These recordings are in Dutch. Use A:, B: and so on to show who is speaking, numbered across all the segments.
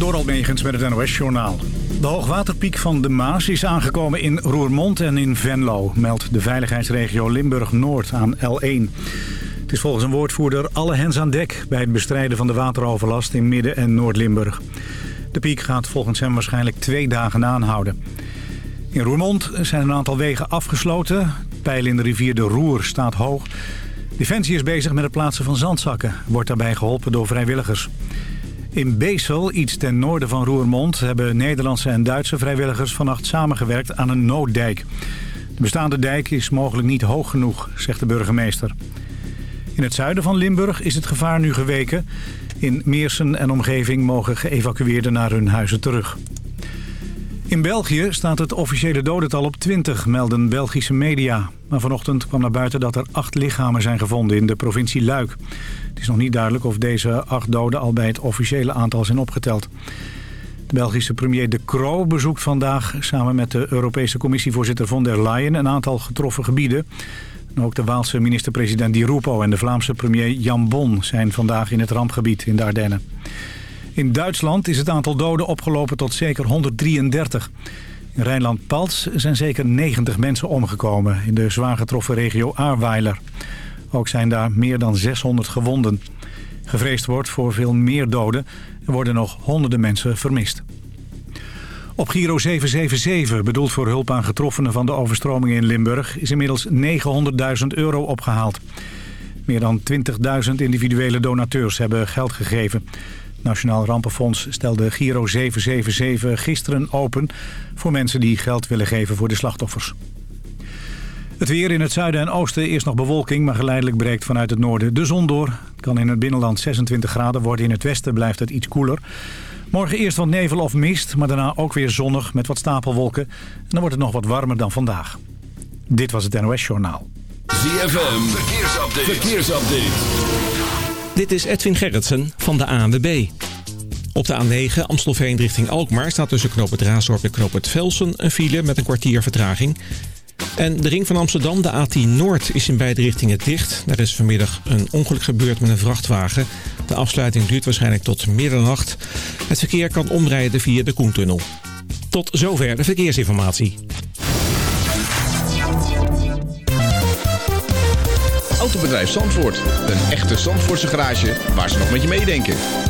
A: Door Megens met het NOS-journaal. De hoogwaterpiek van de Maas is aangekomen in Roermond en in Venlo... meldt de veiligheidsregio Limburg-Noord aan L1. Het is volgens een woordvoerder alle hens aan dek... bij het bestrijden van de wateroverlast in Midden- en Noord-Limburg. De piek gaat volgens hem waarschijnlijk twee dagen aanhouden. In Roermond zijn een aantal wegen afgesloten. Het pijl in de rivier de Roer staat hoog. Defensie is bezig met het plaatsen van zandzakken. Wordt daarbij geholpen door vrijwilligers. In Beesel, iets ten noorden van Roermond... hebben Nederlandse en Duitse vrijwilligers vannacht samengewerkt aan een nooddijk. De bestaande dijk is mogelijk niet hoog genoeg, zegt de burgemeester. In het zuiden van Limburg is het gevaar nu geweken. In Meersen en omgeving mogen geëvacueerden naar hun huizen terug. In België staat het officiële dodental op 20, melden Belgische media. Maar vanochtend kwam naar buiten dat er acht lichamen zijn gevonden in de provincie Luik. Is nog niet duidelijk of deze acht doden al bij het officiële aantal zijn opgeteld. De Belgische premier De Croo bezoekt vandaag samen met de Europese commissievoorzitter von der Leyen een aantal getroffen gebieden. ook de Waalse minister-president Di Rupo en de Vlaamse premier Jan Bon zijn vandaag in het rampgebied in de Ardennen. In Duitsland is het aantal doden opgelopen tot zeker 133. In Rijnland-Palts zijn zeker 90 mensen omgekomen in de zwaar getroffen regio Ahrweiler. Ook zijn daar meer dan 600 gewonden. Gevreesd wordt voor veel meer doden. Er worden nog honderden mensen vermist. Op Giro 777, bedoeld voor hulp aan getroffenen van de overstromingen in Limburg... is inmiddels 900.000 euro opgehaald. Meer dan 20.000 individuele donateurs hebben geld gegeven. Nationaal Rampenfonds stelde Giro 777 gisteren open... voor mensen die geld willen geven voor de slachtoffers. Het weer in het zuiden en oosten is nog bewolking... maar geleidelijk breekt vanuit het noorden de zon door. Het kan in het binnenland 26 graden worden. In het westen blijft het iets koeler. Morgen eerst wat nevel of mist, maar daarna ook weer zonnig met wat stapelwolken. En dan wordt het nog wat warmer dan vandaag. Dit was het NOS Journaal.
B: ZFM, verkeersupdate. verkeersupdate.
C: Dit is Edwin Gerritsen van de ANWB. Op de A9 Amstelveen richting Alkmaar staat tussen knoop het Raasdorp en knoop het Velsen een file met een kwartier vertraging. En de ring van Amsterdam, de A10 Noord, is in beide richtingen dicht. Daar is vanmiddag een ongeluk gebeurd met een vrachtwagen. De afsluiting duurt waarschijnlijk tot middernacht. Het verkeer kan omrijden via de Koentunnel. Tot zover de verkeersinformatie.
D: Autobedrijf Zandvoort. Een echte Zandvoortse garage waar ze nog met je meedenken.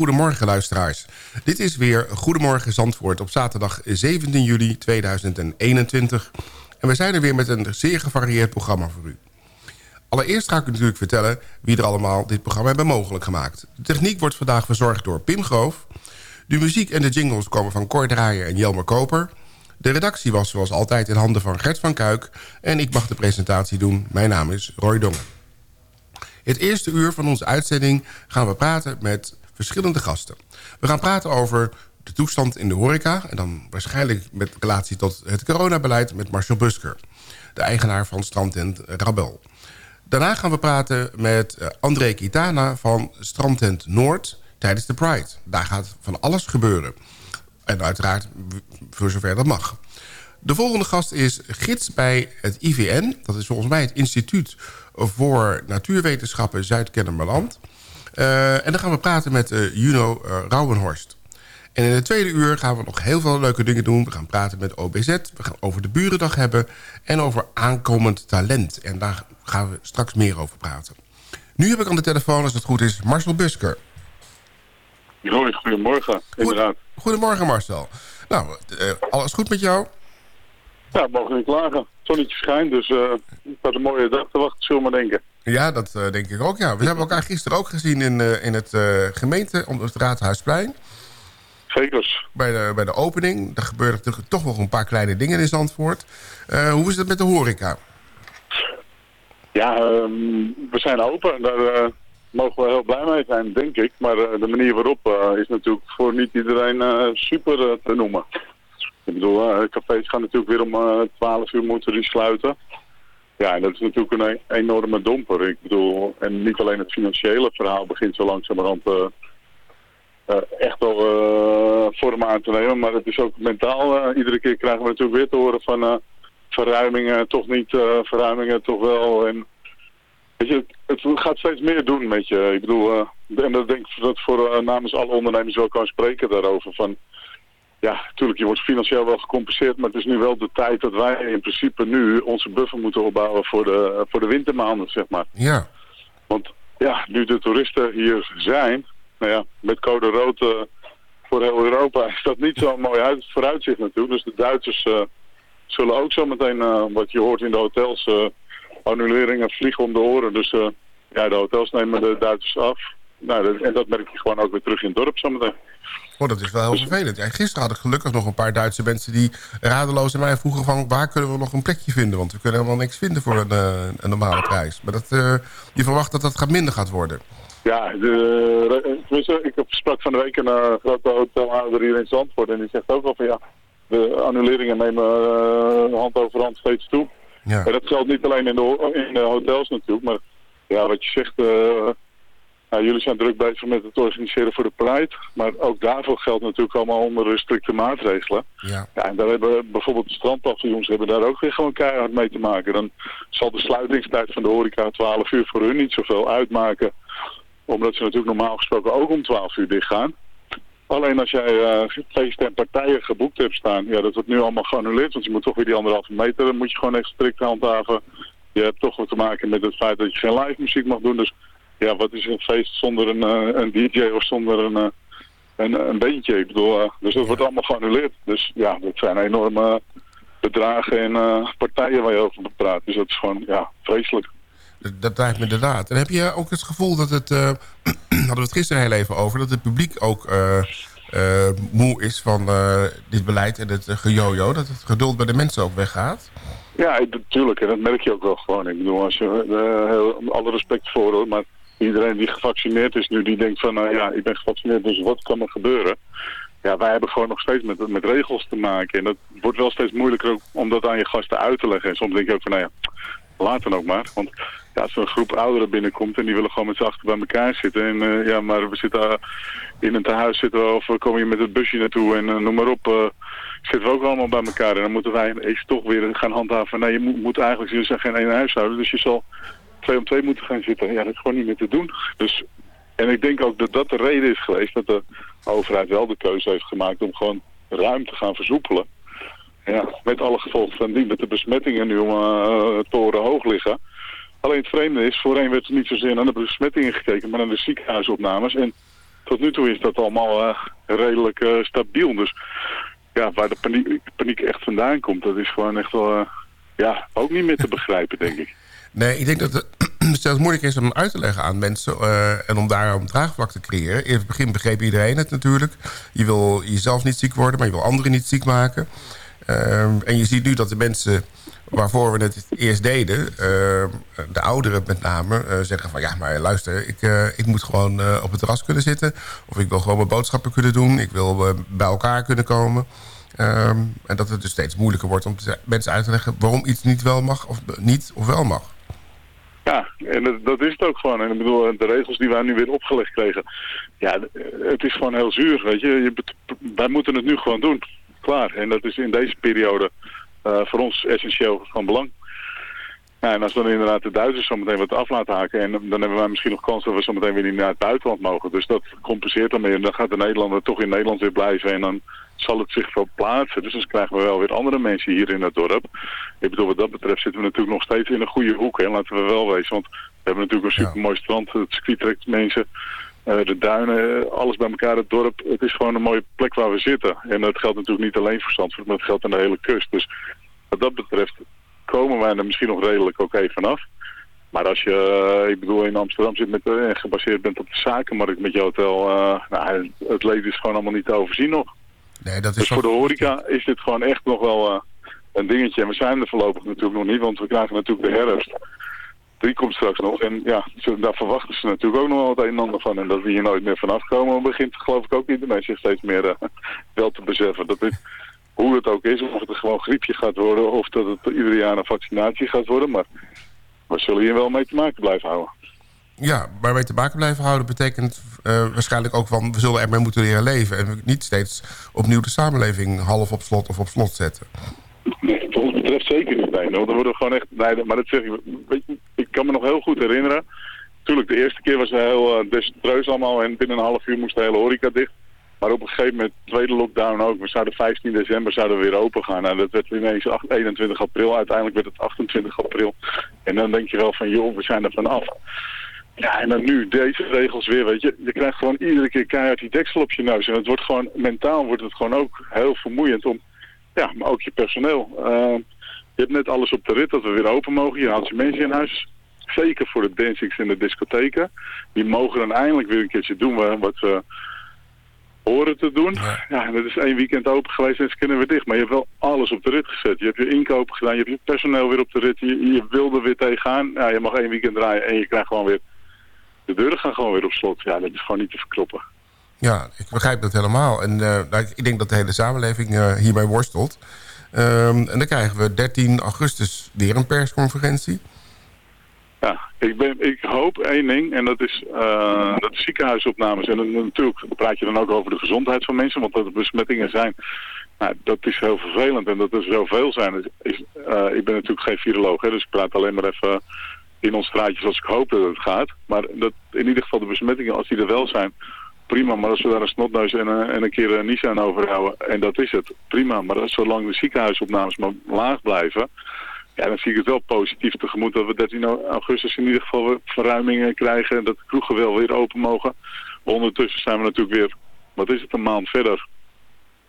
E: Een hele goede morgen, luisteraars. Dit is weer Goedemorgen Zandvoort op zaterdag 17 juli 2021. En we zijn er weer met een zeer gevarieerd programma voor u. Allereerst ga ik u natuurlijk vertellen wie er allemaal dit programma hebben mogelijk gemaakt. De techniek wordt vandaag verzorgd door Pim Groof. De muziek en de jingles komen van Cor Draaier en Jelmer Koper. De redactie was zoals altijd in handen van Gert van Kuik. En ik mag de presentatie doen. Mijn naam is Roy Dongen. Het eerste uur van onze uitzending gaan we praten met verschillende gasten. We gaan praten over de toestand in de horeca... en dan waarschijnlijk met relatie tot het coronabeleid met Marcel Busker... de eigenaar van strandtent Rabel. Daarna gaan we praten met eh, André Kitana van strandtent Noord tijdens de Pride. Daar gaat van alles gebeuren. En uiteraard voor zover dat mag. De volgende gast is gids bij het IVN. Dat is volgens mij het Instituut voor Natuurwetenschappen Zuid-Kennemerland. Uh, en dan gaan we praten met uh, Juno uh, Rauwenhorst. En in het tweede uur gaan we nog heel veel leuke dingen doen. We gaan praten met OBZ, we gaan over de Burendag hebben... en over aankomend talent. En daar gaan we straks meer over praten. Nu heb ik aan de telefoon, als het goed is, Marcel Busker.
F: Hoi, goedemorgen, inderdaad.
E: Goedemorgen Marcel. Nou, alles goed met jou?
F: Ja, mogen niet klagen. Zonnetje schijnt, dus uh, het had een mooie dag te wachten, zullen we maar denken.
E: Ja, dat uh, denk ik ook, ja. We hebben elkaar gisteren ook gezien in, uh, in het gemeente, om het Raadhuisplein.
F: Zeker.
E: Bij de, bij de opening. Er gebeurden toch nog een paar kleine dingen in Zandvoort. hoe is het met de horeca?
F: Ja, um, we zijn open. Daar mogen we heel blij mee zijn, denk ik. Maar de manier waarop is natuurlijk voor niet iedereen super te noemen. Ik bedoel, uh, cafés gaan natuurlijk weer om uh, eh, 12 uur moeten die sluiten. Ja, en dat is natuurlijk een e-, enorme domper. Ik bedoel, en niet alleen het financiële verhaal begint zo langzamerhand uh, echt wel vorm aan te nemen. Maar het is ook mentaal. iedere keer krijgen we natuurlijk weer te horen van verruimingen, toch niet, verruimingen toch wel. En weet je, het, het, gaat steeds meer doen met je. Ik bedoel, en dat denk ik dat voor namens alle ondernemers wel kan spreken daarover. Van, ja, natuurlijk, je wordt financieel wel gecompenseerd, maar het is nu wel de tijd dat wij in principe nu onze buffer moeten opbouwen voor de, voor de wintermaanden, zeg maar.
E: Ja.
F: Want ja, nu de toeristen hier zijn, nou ja, met code rood uh, voor heel Europa is dat niet zo'n mooi uit, vooruitzicht natuurlijk. Dus de Duitsers uh, zullen ook zo meteen, uh, wat je hoort in de hotels, annuleringen vliegen om de oren. Dus ja, de hotels nemen de Duitsers af. Nou, en dat merk je gewoon ook weer terug in het dorp zometeen.
E: Oh, dat is wel heel vervelend. Ja, gisteren had ik gelukkig nog een paar Duitse mensen die radeloos aan mij vroegen van waar kunnen we nog een plekje vinden? Want we kunnen helemaal niks vinden voor een, uh, een normale prijs. Maar dat, uh, je verwacht dat dat gaat minder gaat worden.
F: Ja, de, ik heb sprak van de week een uh, grote hotelhouder hier in Zandvoort en die zegt ook al van ja, de annuleringen nemen hand over hand steeds toe. Ja. En dat geldt niet alleen in de, in de hotels natuurlijk, maar ja, wat je zegt nou, jullie zijn druk bezig met het organiseren voor de Pride. Maar ook daarvoor geldt natuurlijk allemaal onder strikte maatregelen.
E: Ja.
F: ja en daar hebben bijvoorbeeld de strandpaviljoens hebben daar ook weer gewoon keihard mee te maken. Dan zal de sluitingstijd van de horeca 12 uur voor hun niet zoveel uitmaken. Omdat ze natuurlijk normaal gesproken ook om 12 uur dicht gaan. Alleen als jij uh, feesten en partijen geboekt hebt staan, ja, dat wordt nu allemaal geannuleerd. Want je moet toch weer die anderhalve meter, dan moet je gewoon echt strikt handhaven. Je hebt toch wat te maken met het feit dat je geen live muziek mag doen. Dus ja, wat is een feest zonder een, uh, een DJ of zonder een, uh, een, een beentje? Ik bedoel, uh, dus dat wordt allemaal geannuleerd. Dus ja, dat zijn enorme bedragen en partijen waar je over praat. Dus dat is gewoon, ja, vreselijk.
E: Dat, lijkt me inderdaad. En heb je ook het gevoel dat het, hadden we het gisteren heel even over, dat het publiek ook moe is van dit beleid en het gejojo, dat het geduld bij de mensen ook weggaat?
F: Ja, natuurlijk. En dat merk je ook wel gewoon. Ik bedoel, als je, heel, alle respect voor hoor, maar iedereen die gevaccineerd is nu, die denkt van, nou ja, ik ben gevaccineerd, dus wat kan er gebeuren? Ja, wij hebben gewoon nog steeds met, met regels te maken. En dat wordt wel steeds moeilijker om dat aan je gasten uit te leggen. En soms denk je ook van, nou ja, laat dan ook maar. Want ja, als er een groep ouderen binnenkomt en die willen gewoon met z'n achter bij elkaar zitten. En uh, ja, maar we zitten in een tehuis zitten of we komen hier met het busje naartoe en noem maar op. Zitten we ook allemaal bij elkaar. En dan moeten wij eens toch weer gaan handhaven. Nee, je moet, moet eigenlijk, je zijn geen één huishouden. Dus je zal twee om twee moeten gaan zitten. Ja, dat is gewoon niet meer te doen. Dus, en ik denk ook dat dat de reden is geweest dat de overheid wel de keuze heeft gemaakt om gewoon ruim te gaan versoepelen. Ja, met alle gevolgen van die, met de besmettingen nu om uh, toren hoog liggen. Alleen het vreemde is, voorheen werd er niet zozeer naar de besmettingen gekeken, maar naar de ziekenhuisopnames. En tot nu toe is dat allemaal redelijk stabiel. Dus ja, waar de paniek, paniek echt vandaan komt, dat is gewoon echt wel ja, ook niet meer te begrijpen, denk ik.
E: Nee, ik denk dat het zelfs moeilijk is om uit te leggen aan mensen... en om daar een draagvlak te creëren. In het begin begreep iedereen het natuurlijk. Je wil jezelf niet ziek worden, maar je wil anderen niet ziek maken. Ehm, en je ziet nu dat de mensen waarvoor we het eerst deden... Ehm, de ouderen met name uh, zeggen van... ja, maar luister, ik, uh, ik moet gewoon op het terras kunnen zitten... of ik wil gewoon mijn boodschappen kunnen doen... ik wil bij elkaar kunnen komen... Um, en dat het dus steeds moeilijker wordt om mensen uit te leggen... waarom iets niet wel mag of niet of wel mag.
F: Ja, en dat, is het ook gewoon. En ik bedoel, de regels die wij nu weer opgelegd kregen... ja, het is gewoon heel zuur, weet je. je wij moeten het nu gewoon doen klaar. En dat is in deze periode uh, voor ons essentieel van belang. En als dan inderdaad de Duitsers zometeen wat af laten haken... en dan hebben wij misschien nog kans dat we zometeen weer niet naar het buitenland mogen. Dus dat compenseert dan weer. En dan gaat de Nederlander toch in Nederland weer blijven en dan zal het zich verplaatsen. Dus dan krijgen we wel weer andere mensen hier in het dorp. Ik bedoel, wat dat betreft zitten we natuurlijk nog steeds in een goede hoek. Hè? Laten we wel wezen, want we hebben natuurlijk een super mooi strand. Het circuit trekt mensen eh, de duinen, alles bij elkaar, het dorp. Het is gewoon een mooie plek waar we zitten. En dat geldt natuurlijk niet alleen voor Zandvoort, maar het geldt aan de hele kust. Dus wat dat betreft komen wij er misschien nog redelijk oké vanaf. Maar als je, eh, ik bedoel, in Amsterdam zit met, uh, gebaseerd bent op de zakenmarkt met je hotel, nou, het leven is gewoon allemaal niet te overzien nog.
E: Nee, dat is
F: dus voor de horeca is dit gewoon echt nog wel een dingetje. En we zijn er voorlopig natuurlijk nog niet, want we krijgen natuurlijk de herfst die komt straks nog. En ja, daar verwachten ze natuurlijk ook nog wel het een en ander van. En dat we hier nooit meer vanaf komen, begint geloof ik ook niet de mensen steeds meer uh, wel te beseffen. Dat dit, hoe het ook is, of het gewoon griepje gaat worden, of dat het ieder jaar een vaccinatie gaat worden. Maar we zullen hier wel mee te maken blijven houden.
E: Ja, maar mee te maken blijven houden betekent uh, waarschijnlijk ook van... we zullen ermee moeten leren leven. En niet steeds opnieuw de samenleving half op slot of op slot zetten.
F: Nee, wat ons betreft zeker niet. Nee, want dan worden we gewoon echt... Nee, maar dat zeg ik... Ik kan me nog heel goed herinneren. Tuurlijk, de eerste keer was het heel uh, desastreus allemaal. En binnen een half uur moest de hele horeca dicht. Maar op een gegeven moment, tweede lockdown ook. We zouden 15 december zouden we weer open gaan. Nou, dat werd ineens 21 april. Uiteindelijk werd het 28 april. En dan denk je wel van, joh, we zijn er vanaf. Ja, en dan nu deze regels weer, weet je. Je krijgt gewoon iedere keer keihard die deksel op je neus. En het wordt gewoon, mentaal wordt het gewoon ook heel vermoeiend om ja, maar ook je personeel. Uh, je hebt net alles op de rit dat we weer open mogen. Je haalt je mensen in huis. Zeker voor de dancings en de discotheken. Die mogen dan eindelijk weer een keertje doen wat ze horen te doen. Ja, ja dat is één weekend open geweest en ze kunnen weer dicht. Maar je hebt wel alles op de rit gezet. Je hebt je inkopen gedaan, je hebt je personeel weer op de rit. Je, je wilde weer tegenaan. Ja, je mag één weekend draaien en je krijgt gewoon weer... De deuren gaan gewoon weer op slot. Ja, dat is gewoon niet te verkloppen.
E: Ja, ik begrijp dat helemaal. En uh, ik denk dat de hele samenleving uh, hiermee worstelt. Um, en dan krijgen we 13 augustus weer een persconferentie.
F: Ja, ik, ben, ik hoop één ding en dat is uh, dat de ziekenhuisopnames. En dan, natuurlijk praat je dan ook over de gezondheid van mensen, want dat er besmettingen zijn. Nou, dat is heel vervelend en dat er zoveel zijn. Is, ik ben natuurlijk geen viroloog, hè, dus ik praat alleen maar even in ons straatje zoals ik hoop dat het gaat. Maar dat in ieder geval de besmettingen, als die er wel zijn, prima. Maar als we daar een snotneus en, een, en een keer een nies aan overhouden, en dat is het, prima. Maar als, zolang de ziekenhuisopnames maar laag blijven, ja, dan zie ik het wel positief tegemoet dat we 13 augustus in ieder geval verruimingen krijgen. En dat de kroegen wel weer open mogen. Ondertussen zijn we natuurlijk weer, wat is het, een maand verder.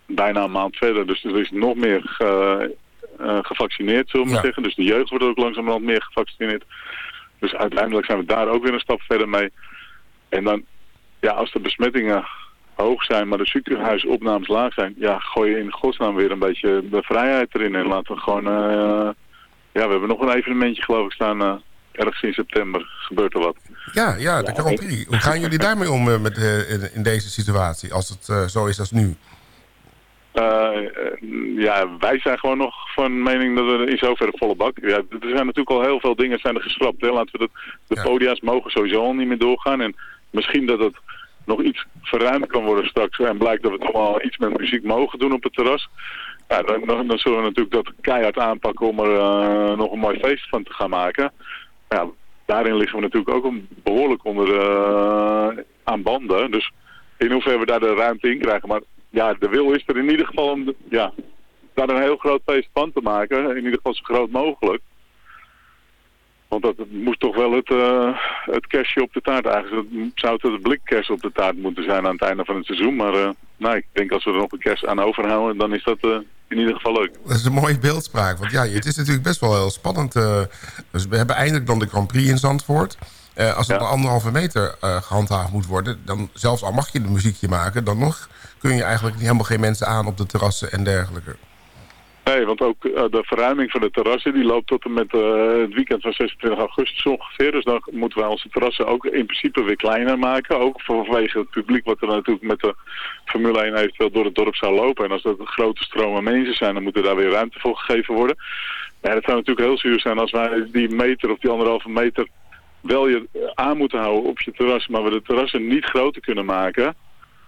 F: Bijna een maand verder. Dus er is nog meer ge, uh, gevaccineerd, zullen we zeggen. Dus de jeugd wordt ook langzamerhand meer gevaccineerd. Dus uiteindelijk zijn we daar ook weer een stap verder mee. En dan ja, als de besmettingen hoog zijn, maar de ziekenhuisopnames laag zijn, ja, gooi je in godsnaam weer een beetje de vrijheid erin. En laten we gewoon, uh, ja, we hebben nog een evenementje geloof ik staan, uh, ergens in september gebeurt er wat.
E: Ja, ja, de Grand Prix. Hoe gaan jullie daarmee om uh, met, in, in, deze situatie, als het zo is als nu?
F: Ja, wij zijn gewoon nog van mening dat we in zoverre volle bak. Ja, er zijn natuurlijk al heel veel dingen zijn er geschrapt. Hè. Laten we dat, de ja. podia's mogen sowieso al niet meer doorgaan. En misschien dat het nog iets verruimd kan worden straks. En blijkt dat we toch wel iets met muziek mogen doen op het terras. Ja, dan, dan, zullen we natuurlijk dat keihard aanpakken om er uh, nog een mooi feest van te gaan maken. Ja, daarin liggen we natuurlijk ook een behoorlijk onder uh, aan banden. Dus in hoeverre we daar de ruimte in krijgen. Maar ja, de wil is er in ieder geval om ja, daar een heel groot feest van te maken. In ieder geval zo groot mogelijk. Want dat moest toch wel het, uh, het kerstje op de taart. Eigenlijk zou het het blikkerst op de taart moeten zijn aan het einde van het seizoen. Maar uh, ik denk als we er nog een kerst aan overhouden, dan is dat uh, in ieder geval leuk.
E: Dat is een mooie beeldspraak. Want ja, het is natuurlijk best wel heel spannend. Dus we hebben eindelijk dan de Grand Prix in Zandvoort. Als het ja. een anderhalve meter gehandhaafd moet worden... dan zelfs al mag je een muziekje maken... dan nog kun je eigenlijk helemaal geen mensen aan op de terrassen en dergelijke.
F: Nee, want ook uh, de verruiming van de terrassen die loopt tot en met uh, het weekend van 26 augustus ongeveer. Dus dan moeten wij onze terrassen ook in principe weer kleiner maken. Ook vanwege het publiek wat er natuurlijk met de Formule 1 eventueel door het dorp zou lopen. En als dat grote stromen mensen zijn, dan moet er daar weer ruimte voor gegeven worden. Ja, dat zou natuurlijk heel zuur zijn als wij die meter of die anderhalve meter wel je aan moeten houden op je terras. Maar we de terrassen niet groter kunnen maken.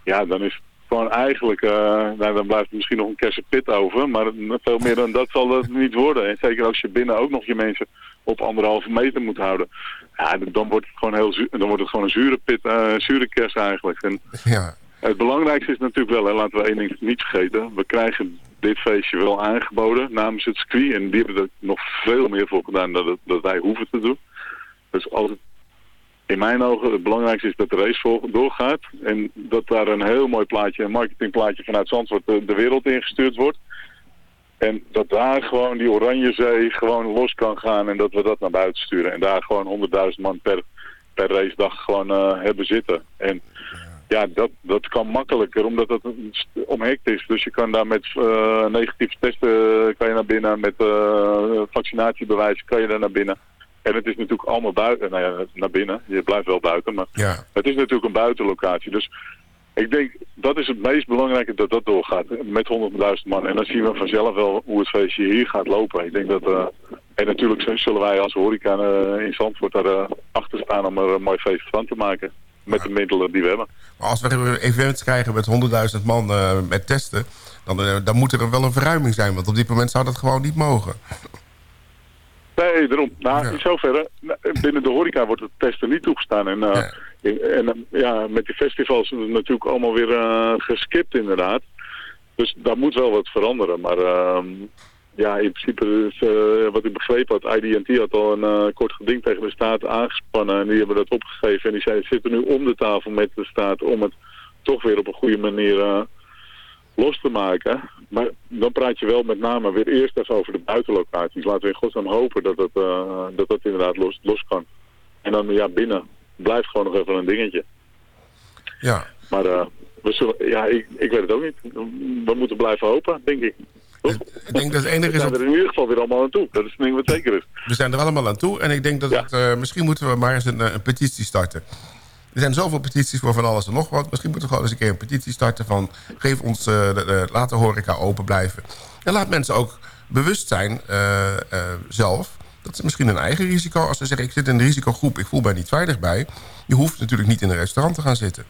F: Ja, dan is gewoon eigenlijk, uh, nou, dan blijft er misschien nog een kersenpit over. Maar veel meer dan dat zal het niet worden. En zeker als je binnen ook nog je mensen op anderhalve meter moet houden. Ja, dan wordt het gewoon, heel dan wordt het gewoon een zure pit, uh, zure kers eigenlijk. En ja. Het belangrijkste is natuurlijk wel, laten we één ding niet vergeten. We krijgen dit feestje wel aangeboden namens het circuit. En die hebben er nog veel meer voor gedaan dan dat, dat wij hoeven te doen. Dus in mijn ogen het belangrijkste is dat de race doorgaat. En dat daar een heel mooi plaatje, een marketingplaatje vanuit Zandvoort de, de wereld ingestuurd wordt. En dat daar gewoon die oranje zee gewoon los kan gaan en dat we dat naar buiten sturen. En daar gewoon 100.000 man per, per racedag gewoon uh, hebben zitten. En ja, dat, dat kan makkelijker omdat het omhekt is. Dus je kan daar met uh, negatieve testen kan je naar binnen, met uh, vaccinatiebewijs kan je daar naar binnen. En het is natuurlijk allemaal buiten, nou ja, naar binnen. Je blijft wel buiten, maar ja. het is natuurlijk een buitenlocatie. Dus ik denk, dat is het meest belangrijke dat dat doorgaat. Met 100.000 man. En dan zien we vanzelf wel hoe het feestje hier gaat lopen. Ik denk dat, uh, en natuurlijk zullen wij als horeca uh, in Zandvoort daar uh, achter staan om er een mooi feest van te maken. Met de middelen die we hebben.
E: Maar als we events krijgen met 100.000 man met testen, dan, dan moet er wel een verruiming zijn. Want op dit moment zou dat gewoon niet mogen.
F: Nee, daarom. Nou, in zoverre, binnen de horeca wordt het testen niet toegestaan. En, uh, en ja, met die festivals is het natuurlijk allemaal weer uh, geskipt inderdaad. Dus daar moet wel wat veranderen. Maar uh, ja, in principe is, wat ik begrepen had, IDT had al een kort geding tegen de staat aangespannen. En die hebben dat opgegeven. En die zitten nu om de tafel met de staat om het toch weer op een goede manier los te maken. Maar dan praat je wel met name weer eerst even over de buitenlocaties. Laten we in godsnaam hopen dat dat, uh, dat, dat inderdaad los, los kan. En dan ja, binnen blijft gewoon nog even een dingetje.
E: Ja.
F: Maar uh, we zullen, ja, ik, ik weet het ook niet. We moeten blijven hopen, denk ik.
E: Ik denk dat het enige
F: we zijn er in ieder geval weer allemaal aan toe. Dat is het ding wat zeker is.
E: We zijn er allemaal aan toe. En ik denk dat het, uh, misschien moeten we maar eens een, een petitie starten. Er zijn zoveel petities voor van alles en nog wat. Misschien moeten we gewoon eens een keer een petitie starten van... geef ons, uh, de, de, laat de horeca open blijven. En laat mensen ook bewust zijn uh, uh, zelf... dat ze misschien een eigen risico... als ze zeggen ik zit in een risicogroep, ik voel mij niet veilig bij... je hoeft natuurlijk niet in een restaurant te gaan zitten.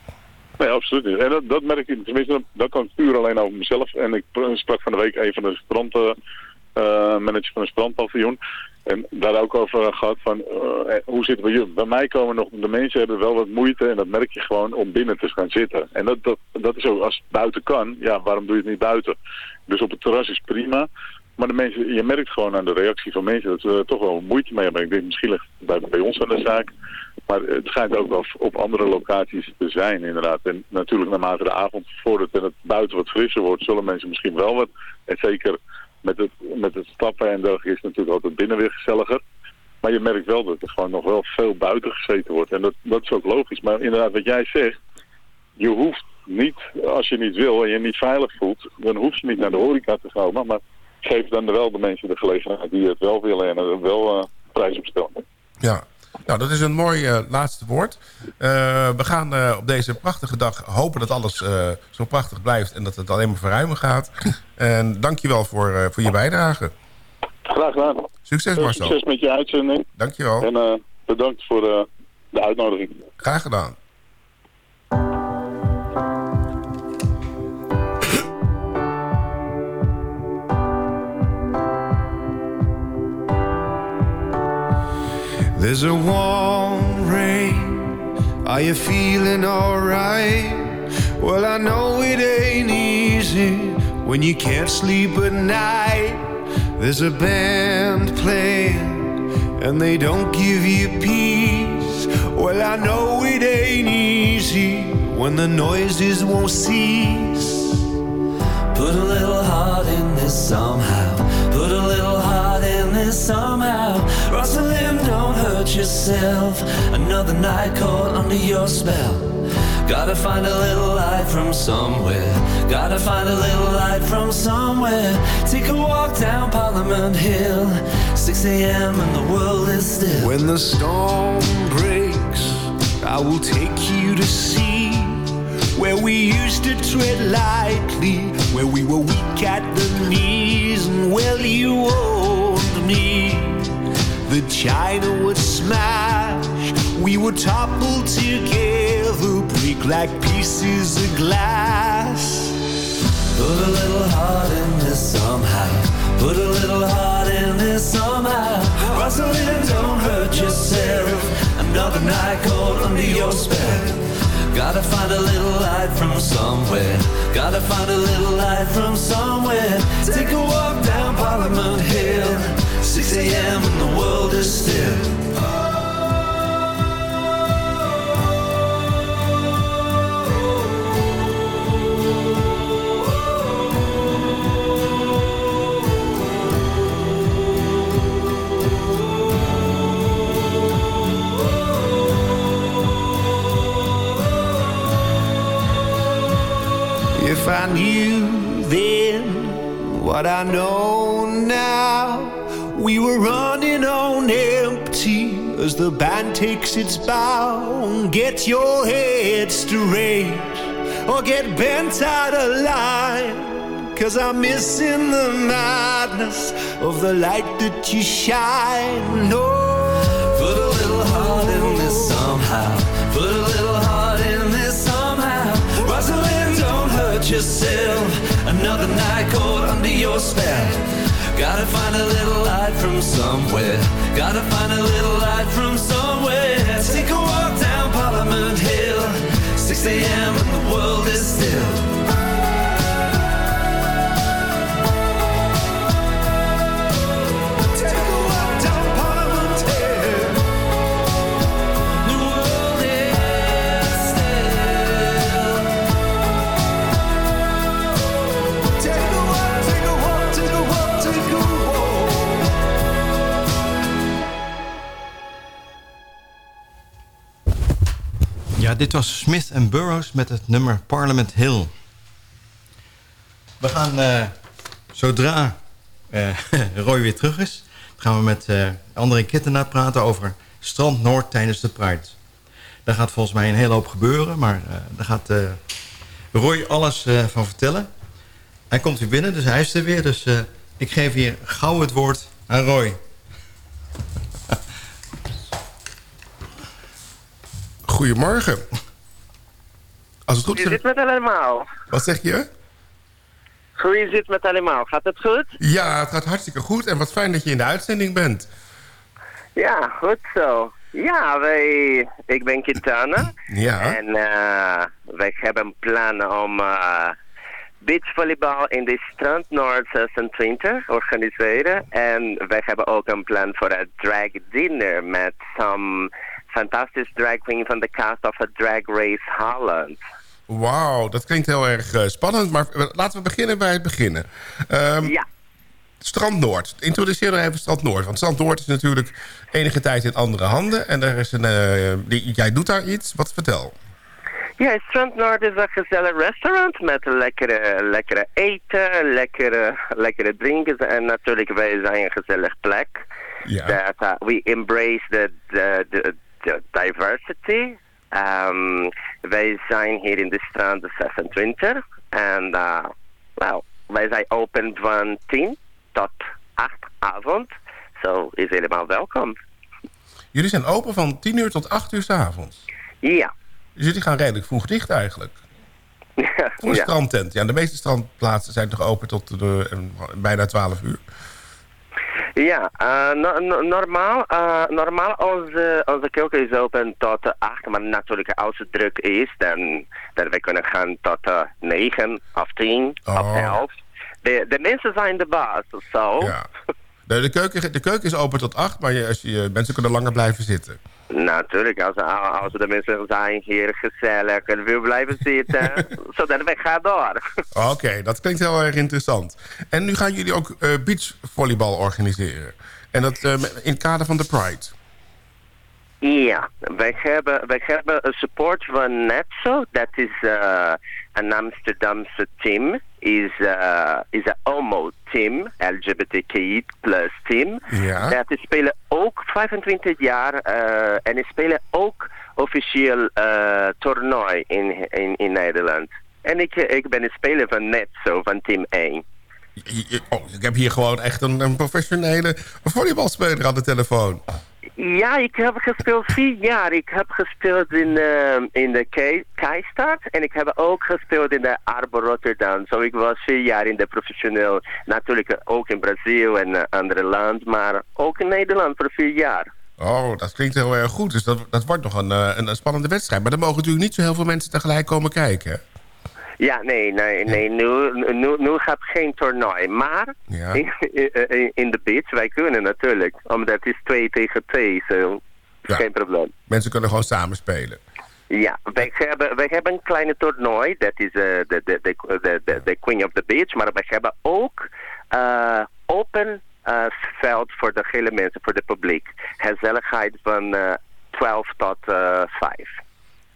F: Nee, absoluut niet. En dat, dat merk ik, tenminste, dat kan ik puur alleen over mezelf. En ik sprak van de week een van de uh, van een strandpaviljoen. En daar ook over gehad van uh, hoe zitten we hier? Bij mij komen nog, de mensen hebben wel wat moeite en dat merk je gewoon om binnen te gaan zitten. En dat, dat, dat is ook, als het buiten kan, ja, waarom doe je het niet buiten? Dus op het terras is prima. Maar de mensen, je merkt gewoon aan de reactie van mensen dat ze er toch wel moeite mee hebben. Ik denk misschien het bij, bij ons aan de zaak. Maar het schijnt ook wel op andere locaties te zijn inderdaad. En natuurlijk naarmate de avond vordert en het buiten wat frisser wordt, zullen mensen misschien wel wat. En zeker met het, met het stappen en dergelijke is natuurlijk altijd binnen weer gezelliger. Maar je merkt wel dat er gewoon nog wel veel buiten gezeten wordt. En dat, dat is ook logisch. Maar inderdaad, wat jij zegt, je hoeft niet, als je niet wil en je niet veilig voelt, dan hoef je niet naar de horeca te komen. Maar geef dan wel de mensen de gelegenheid die het wel willen en er wel uh, prijs op stellen.
E: Ja, nou, dat is een mooi uh, laatste woord. Uh, we gaan uh, op deze prachtige dag hopen dat alles zo prachtig blijft... en dat het alleen maar verruimen gaat. en dankjewel voor, voor je bijdrage.
F: Graag gedaan.
E: Succes Marcel.
F: Succes met je uitzending.
E: Dankjewel.
F: En bedankt voor de, de uitnodiging.
E: Graag gedaan.
G: There's a warm rain. Are you feeling alright? Well, I know it ain't easy when you can't sleep at night. There's a band playing and they don't give you peace. Well, I know it ain't easy when the noises won't cease.
H: Put a little heart in this somehow. Put a little heart in this somehow. Rosalind, yourself. Another night caught under your spell. Gotta find a little light from somewhere. Gotta find a little light from somewhere. Take a walk down Parliament Hill. 6 a.m. and the world is still.
G: When the storm breaks, I will take you to see where we used to tread lightly, where we were weak at the knees, and well, you owned me. The china would smash, we would topple together, break like pieces of glass.
H: Put a little heart in this somehow. Put a little heart in this somehow. Rosalind, don't hurt yourself. Another night caught under your spell. Gotta find a little light from somewhere. Gotta find a little light from somewhere. Take a walk down Parliament Hill. 6 a.m. and the world is still.
G: If I knew then what I know were running on empty as the band takes its bow. Get your head straight or get bent out of line. Cause I'm missing the madness of the light that you shine. No.
H: Put a little heart in this somehow. Put a little heart in this somehow. Rosalind, don't hurt yourself. Another night caught under your spell. Gotta find a little light from somewhere. Gotta find a little light from somewhere. Take a walk down Parliament Hill. 6 a.m. and the world is still.
I: Ja, dit was Smith en Burroughs met het nummer Parliament Hill. We gaan eh, zodra eh, Roy weer terug is... gaan we met eh André Kittenaar praten over Strand Noord tijdens de Pride. Daar gaat volgens mij een hele hoop gebeuren... maar daar gaat Roy alles van vertellen. Hij komt weer binnen, dus hij is er weer. Dus ik geef hier gauw het woord aan Roy.
E: Goedemorgen. Als het goed
J: Hoe
E: is...
J: zit het met allemaal?
E: Wat zeg je?
J: Hoe is het met allemaal? Gaat het goed?
E: Ja, het gaat hartstikke goed. En wat fijn dat je in de uitzending bent.
J: Ja, goed zo. Ja, wij, ik ben Kitana.
E: Ja.
J: En eh, wij hebben plannen om uh, beachvolleybal in de Strand Noord 26 organiseren. En wij hebben ook een plan voor een drag dinner met some fantastische drag queen van de cast of a Drag Race Holland.
E: Wauw, dat klinkt heel erg eh, spannend. Maar eh, laten we beginnen bij het beginnen. Ehm,
J: Ja.
E: Strand Noord. Introduceer dan even Strand Noord. Want Strand Noord is natuurlijk enige tijd in andere handen. En er is een, eh, die, jij doet daar iets. Wat vertel?
J: Ja, Strand Noord is een gezellig restaurant met lekkere, lekkere eten, lekkere, lekkere drinken en natuurlijk wij zijn een gezellig plek.
E: Ja.
J: That uh, we embrace the, the, the diversity. Um, wij zijn hier in de strand 26 en uh, well, wij zijn open van 10 tot 8 avond. Zo is helemaal welkom.
E: Jullie zijn open van 10 uur tot 8 uur s avonds.
J: Ja.
E: Dus jullie gaan redelijk vroeg dicht eigenlijk. Voor een
J: ja.
E: strandtent. Ja, de meeste strandplaatsen zijn toch open tot de, eh, bijna 12 uur.
J: Ja, uh, no- no- normaal, uh, normaal onze, onze keuken is open tot uh, 8, maar natuurlijk als het druk is, dan, dan we kunnen gaan tot uh, 9 of 10 of
E: Oh.
J: 11. De, de mensen zijn de baas, zo.
E: Ja. De, de, keuken, de keuken is open tot acht, maar je, als je, mensen kunnen langer blijven zitten.
J: Natuurlijk, als, als de mensen zijn hier gezellig en wil blijven zitten, zodat we gaan door.
E: Oké, dat klinkt heel erg interessant. En nu gaan jullie ook eh beachvolleybal organiseren. En dat eh, in het kader van de Pride.
J: Ja, wij hebben, wij hebben een support van NETSO. Dat is uh, een Amsterdamse team. Is, uh, is een homo-team, LGBTQI plus team.
E: Ja.
J: Dat die spelen ook 25 jaar uh, en die spelen ook officieel uh, toernooi in, in, in Nederland. En ik, ik ben een speler van NETSO, van team 1.
E: Je- je- Oh, ik heb hier gewoon echt een, een professionele volleybalspeler aan de telefoon.
J: Ja, ik heb gespeeld vier jaar. Ik heb gespeeld in, eh, in de Kei- Keistad en ik heb ook gespeeld in de Arbor Rotterdam. Zo ik was vier jaar in de professioneel. Natuurlijk ook in Brazil en eh, andere land, maar ook in Nederland voor vier jaar.
E: Oh, dat klinkt heel erg goed. Dus dat, dat wordt nog een, eh, een, een spannende wedstrijd. Maar er mogen natuurlijk niet zo heel veel mensen tegelijk komen kijken.
J: Ja, nee, nee, nee. Nu, nu, nu gaat geen toernooi. Maar
E: Ja.
J: in, in, in de beach, wij kunnen natuurlijk. Omdat het is twee tegen twee, zo
E: Ja.
J: geen probleem.
E: Mensen kunnen gewoon samen spelen.
J: Ja, wij hebben, wij hebben een kleine toernooi. Dat is eh, de, de, de, de, de, de Queen of the Beach. Maar wij hebben ook eh, open eh, veld voor de hele mensen, voor het publiek. Gezelligheid van eh 12 tot eh 5.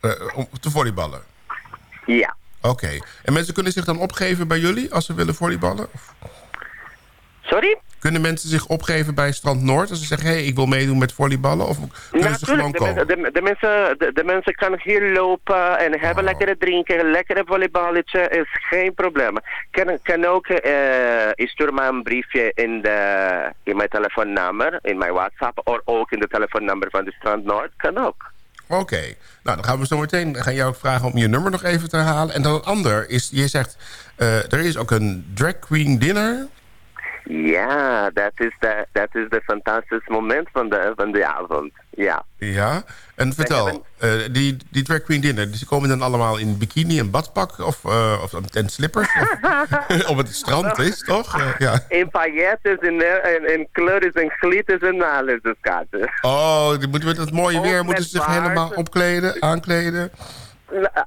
E: eh, om te volleyballen.
J: Ja.
E: Oké. En mensen kunnen zich dan opgeven bij jullie als ze willen volleyballen?
J: Sorry?
E: kunnen mensen zich opgeven bij Strand Noord als ze zeggen... hé, hey, ik wil meedoen met volleyballen? Of kunnen ze gewoon
J: de,
E: komen?
J: de, de, mensen, de, de mensen kunnen hier lopen en hebben lekkere drinken, lekkere volleyballetje, is geen probleem. Kan, kan ook, eh ik stuur maar een briefje in, de, in mijn telefoonnummer, in mijn WhatsApp, of ook in de telefoonnummer van de Strand Noord, kan ook.
E: Oké. Nou, dan gaan we zo meteen gaan jou vragen om je nummer nog even te herhalen. En dan een ander is, je zegt, eh, er is ook een drag queen dinner.
J: Ja, dat is de, dat is de fantastisch moment van de, van de avond. Ja.
E: Ja. En vertel, eh, die, die drag queen dinner, die komen dan allemaal in bikini en badpak of, eh, of en slippers? Of, op het strand is, toch? Eh, ja.
J: In paillettes, in, in, in kleuren en glitters en alles, dus.
E: Oh, die moeten met dat mooie weer moeten ze zich helemaal opkleden, aankleden.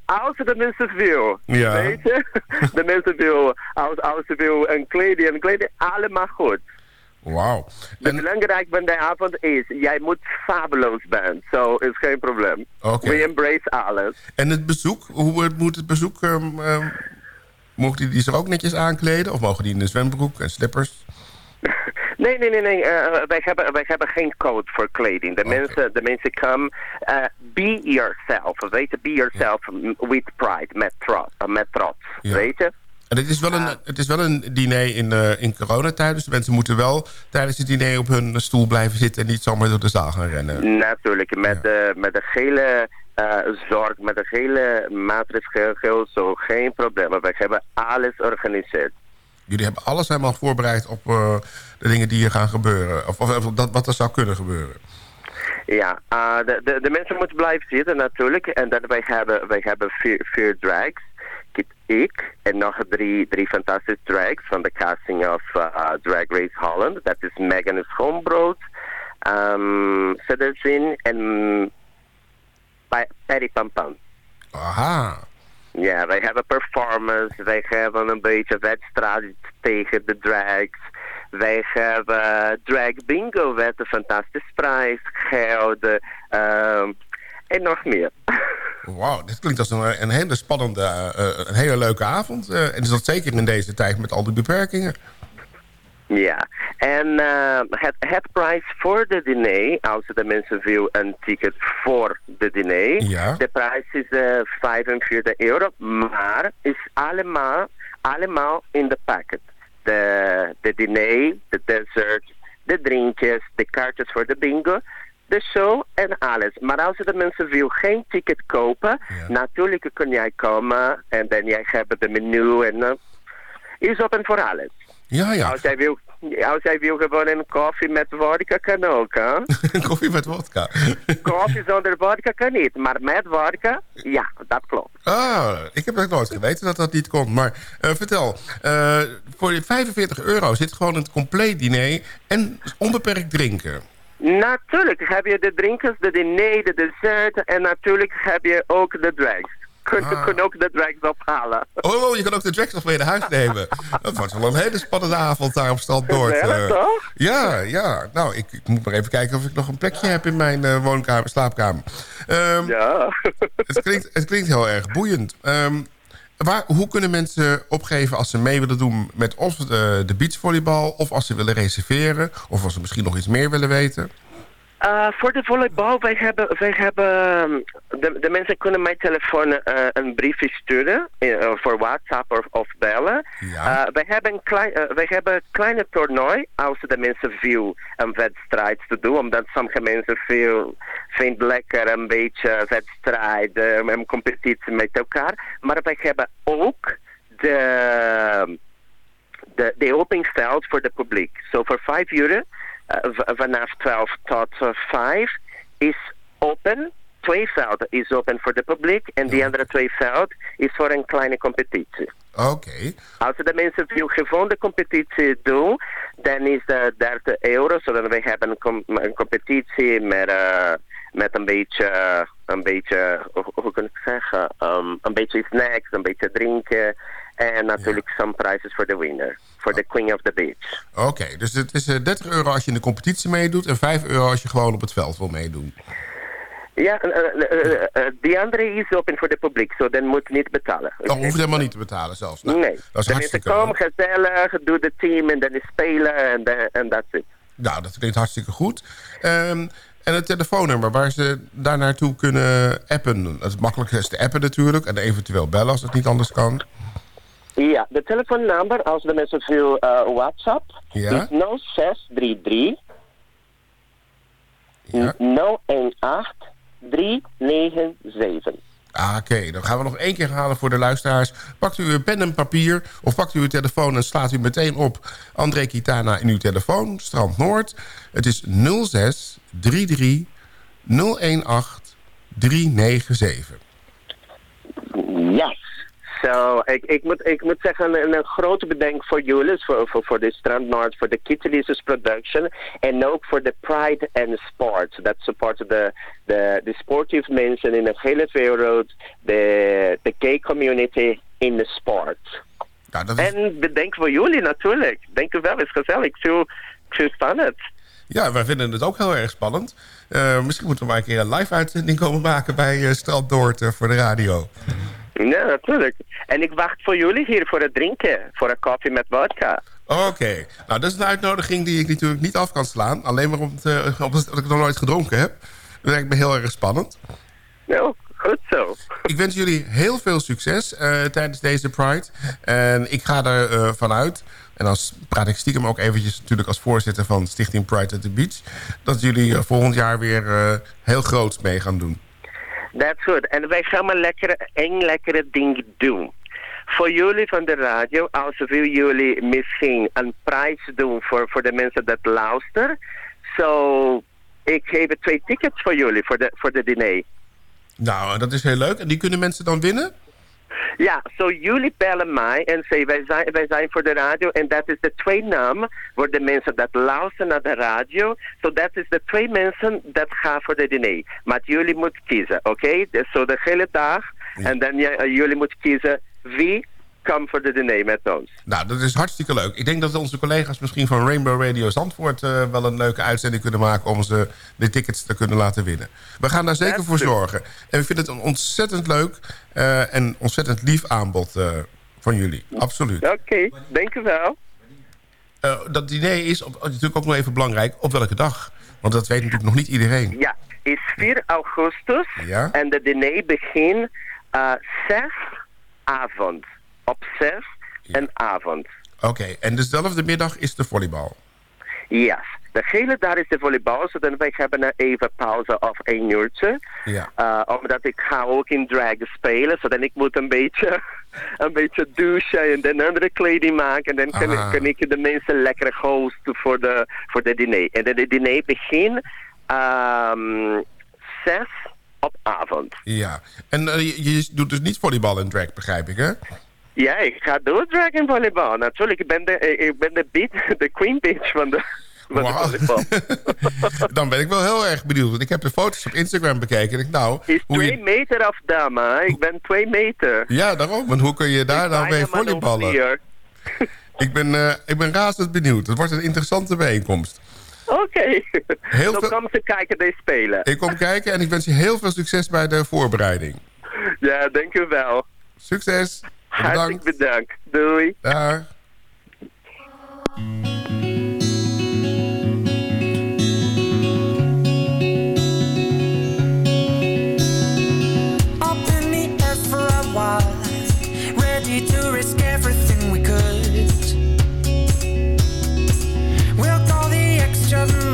J: Als de mensen wil,
E: Ja.
J: weet je? De mensen wil, als, als ze wil een kleding, een kleding, allemaal goed.
E: Wauw.
J: Het belangrijk van de avond is, jij moet fabuloos zijn. Zo is geen probleem. We embrace alles.
E: En het bezoek, hoe moet het bezoek... ehm, ehm, mogen die, die zich ook netjes aankleden? Of mogen die in een zwembroek en slippers?
J: Nee, nee, nee, nee. eh, wij, hebben, wij hebben geen code voor kleding. De mensen, de mensen komen, eh, be yourself. Weet je, be yourself with pride, met trots. met trots
E: Ja.
J: Weet je?
E: En het is wel een, het is wel een diner in, eh in coronatijd. Dus de mensen moeten wel tijdens het diner op hun stoel blijven zitten... en niet zomaar door de zaal gaan rennen.
J: Natuurlijk, met, de, met de hele eh, zorg, met de hele maatregel, zo geen probleem. Wij hebben alles georganiseerd.
E: Jullie hebben alles helemaal voorbereid op eh, de dingen die hier gaan gebeuren. Of, of, of dat, wat er zou kunnen gebeuren.
J: Ja, eh, de, de, de mensen moeten blijven zitten natuurlijk. En dan wij hebben, wij hebben vier, vier drags. Ik, en nog drie, drie fantastische drags van de casting of eh, Drag Race Holland. Dat is Megan Schoonbrood, um, en Pa- Patty Pampam.
E: Aha.
J: Ja, wij hebben performers, wij hebben een beetje wedstrijd tegen de drags. Wij hebben drag bingo met een fantastische prijs, geld ehm, en nog meer.
E: Wauw, dit klinkt als een, hele spannende, eh, een hele leuke avond. Eh, en is dat zeker in deze tijd met al die beperkingen.
J: Ja, en eh, het, het prijs voor de diner, als de mensen wil een ticket voor de diner,
E: Ja.
J: de prijs is eh 45 euro, maar is allemaal, allemaal in de pakket. De, de diner, de dessert, de drinkjes, de kaartjes voor de bingo, de show en alles. Maar als de mensen wil geen ticket kopen, natuurlijk kun jij komen en dan jij hebt de menu en eh, is open voor alles.
E: Ja, ja.
J: Als jij wil, als jij wil gewoon een koffie met vodka kan ook, hè?
E: Koffie met vodka.
J: koffie zonder vodka kan niet, maar met vodka, ja, dat klopt.
E: Ah, ik heb nog nooit geweten dat dat niet kon. Maar eh, vertel, eh, voor die 45 euro zit gewoon een compleet diner en onbeperkt drinken.
J: Natuurlijk heb je de drinkers, de diner, de dessert en natuurlijk heb je ook de drags. Kun,
E: Ah.
J: kun ook de drags ophalen.
E: Oh, oh, je kan ook de drags nog mee naar huis nemen. Dat wordt wel een hele spannende avond daar op Noord.
J: Gezellig,
E: eh.
J: toch?
E: Ja, ja. Nou, ik, ik moet maar even kijken of ik nog een plekje heb in mijn eh, woonkamer, slaapkamer. Ehm,
J: Ja.
E: het, klinkt, het klinkt heel erg boeiend. Ehm, waar, hoe kunnen mensen opgeven als ze mee willen doen met of de, de beachvolleybal... of als ze willen reserveren, of als ze misschien nog iets meer willen weten?
J: Uh, voor de volleybal, wij hebben, wij hebben de, de mensen kunnen mijn telefoon eh, een briefje sturen eh, voor WhatsApp of, of bellen.
E: Ja.
J: Uh, wij, hebben een klein, uh, wij hebben een kleine toernooi als de mensen veel een wedstrijd te doen. Omdat sommige mensen veel vinden lekker een beetje wedstrijd, uh, een competitie met elkaar. Maar wij hebben ook de, de, de openingsveld voor het publiek. Zo so voor 5 uur uh, vanaf 12 tot uh, 5 is open. Twee velden is open voor het publiek en die andere twee velden is voor een kleine competitie.
E: Oké. Okay.
J: Als de mensen veel gewoon de competitie doen, dan is de 30 euro. Zodat we hebben een, com een competitie met, uh, met een beetje, een beetje, hoe, hoe kan ik zeggen, um, een beetje snacks, een beetje drinken. En natuurlijk ja. some prizes voor de winner. Voor de Queen of the Beach.
E: Oké, okay, dus het is uh, 30 euro als je in de competitie meedoet... en 5 euro als je gewoon op het veld wil meedoen.
J: Ja, uh, die andere is open voor het publiek, zo dan moet niet betalen.
E: Dan hoeft helemaal niet te betalen zelfs. Nou,
J: nee,
E: dat is
J: de
E: hartstikke
J: mensen komen gezellig, doe de team en dan is spelen en dat is het.
E: Nou, dat klinkt hartstikke goed. Um, en het telefoonnummer waar ze daar naartoe kunnen appen. Het makkelijkste is te appen natuurlijk en eventueel bellen als het niet anders kan.
J: Ja, de telefoonnummer als de mensen veel uh, WhatsApp
E: ja?
J: is 0633
E: ja?
J: 018 397.
E: Ah, Oké, okay. dan gaan we nog één keer halen voor de luisteraars. Pakt u uw pen en papier of pakt u uw telefoon en slaat u meteen op André Kitana in uw telefoon, Strand Noord. Het is 06 33 018 397.
J: Ja. So, ik, ik, moet, ik moet zeggen, een, een grote bedankt voor jullie, voor, voor, voor de Strand Noord, voor de Kitty Production en ook voor de Pride and Sport. Dat support de, de, de sportieve mensen in de hele wereld, de, de gay community in de sport.
E: Ja, dat is...
J: En bedankt voor jullie natuurlijk. Dank u wel, het is gezellig. Vind het spannend.
E: Ja, wij vinden het ook heel erg spannend. Uh, misschien moeten we maar een keer een live uitzending komen maken bij uh, Strand Noord uh, voor de radio.
J: Ja, natuurlijk. En ik wacht voor jullie hier voor het drinken. Voor een koffie met vodka.
E: Oké. Okay. Nou, dat is een uitnodiging die ik natuurlijk niet af kan slaan. Alleen maar omdat, uh, omdat ik nog nooit gedronken heb. Dat lijkt me heel erg spannend.
J: Nou, goed zo.
E: Ik wens jullie heel veel succes uh, tijdens deze Pride. En ik ga er uh, vanuit... En dan praat ik stiekem ook eventjes natuurlijk als voorzitter van Stichting Pride at the Beach... dat jullie volgend jaar weer heel groots mee gaan doen.
J: That's good. En wij gaan maar lekker één lekkere ding doen. Voor jullie van de radio, als wil jullie misschien een prijs doen voor, voor de mensen dat luisteren. So, ik geef twee tickets voor jullie, voor de, voor de diner.
E: Nou, dat is heel leuk. En die kunnen mensen dan winnen?
J: Ja, zo so jullie bellen mij en zeggen wij zijn, wij zijn voor de radio en dat is de twee namen voor de mensen dat luisteren naar de radio. Zo so dat is de twee mensen dat gaan voor de diner. Maar jullie moeten kiezen, oké? Okay? Dus zo de hele dag en dan ja, jullie moeten kiezen wie de diner met ons.
E: Nou, dat is hartstikke leuk. Ik denk dat onze collega's misschien van Rainbow Radio Zandvoort uh, wel een leuke uitzending kunnen maken om ze de tickets te kunnen laten winnen. We gaan daar zeker voor zorgen. En ik vind het een ontzettend leuk uh, en ontzettend lief aanbod uh, van jullie. Absoluut.
J: Oké, okay, dank u wel.
E: dat diner is op, natuurlijk ook nog even belangrijk. Op welke dag? Want dat weet natuurlijk nog niet iedereen.
J: Ja, is 4 augustus.
E: Ja?
J: En de diner begint 6 avond. Op 6 ja. en avond.
E: Oké, okay. en dezelfde middag is de volleybal?
J: Ja, yes. de hele dag is de volleybal, zodat wij hebben even pauze of een uurtje.
E: Ja.
J: Uh, omdat ik ga ook in drag spelen, zodat ik moet een beetje, een beetje douchen en dan andere kleding maken. En dan kan,
E: Ah.
J: kan ik de mensen lekker hosten voor de, voor de diner. En de, de diner begint um, 6 op avond.
E: Ja, en uh, je, je, doet dus niet volleybal in drag, begrijp ik, hè?
J: Ja, ik ga door dragon volleybal. Natuurlijk, ik ben de, ik ben de, beat, de queen bitch van de, van de
E: Wauw.
J: volleybal.
E: Dan ben ik wel heel erg benieuwd. Want ik heb de foto's op Instagram bekeken. En ik, nou,
J: Is
E: hoe
J: twee
E: je...
J: meter af dame, ik ben twee meter.
E: Ja, daarom. Want hoe kun je daar nou mee volleyballen? Ik ben, eh, ik ben razend benieuwd. Het wordt een interessante bijeenkomst.
J: Oké,
E: Heel
J: dan
E: veel-
J: kom ze kijken deze spelen.
E: Ik kom kijken en ik wens je heel veel succes bij de voorbereiding.
J: Ja, dank u wel.
E: Succes.
J: Hartelijk
E: Bedankt.
J: bedankt. Doei.
E: Dag.
K: up in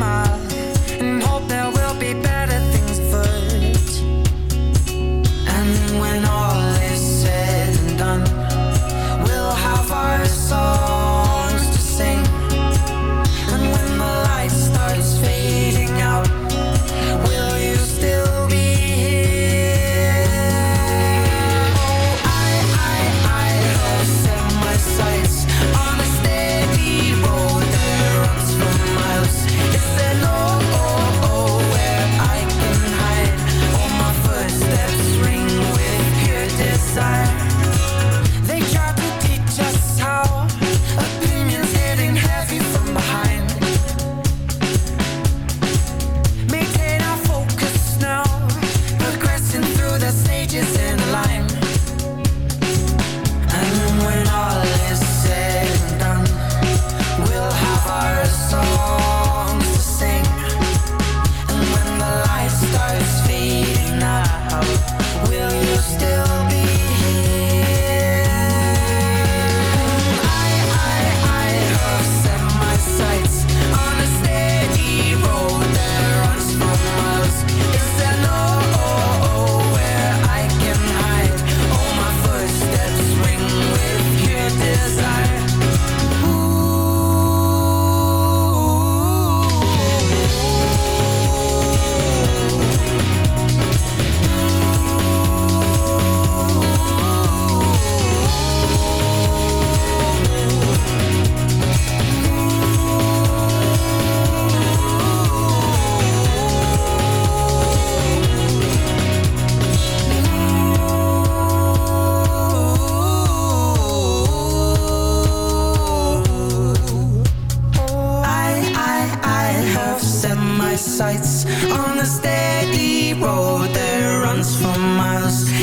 K: sights on a steady road that runs for miles.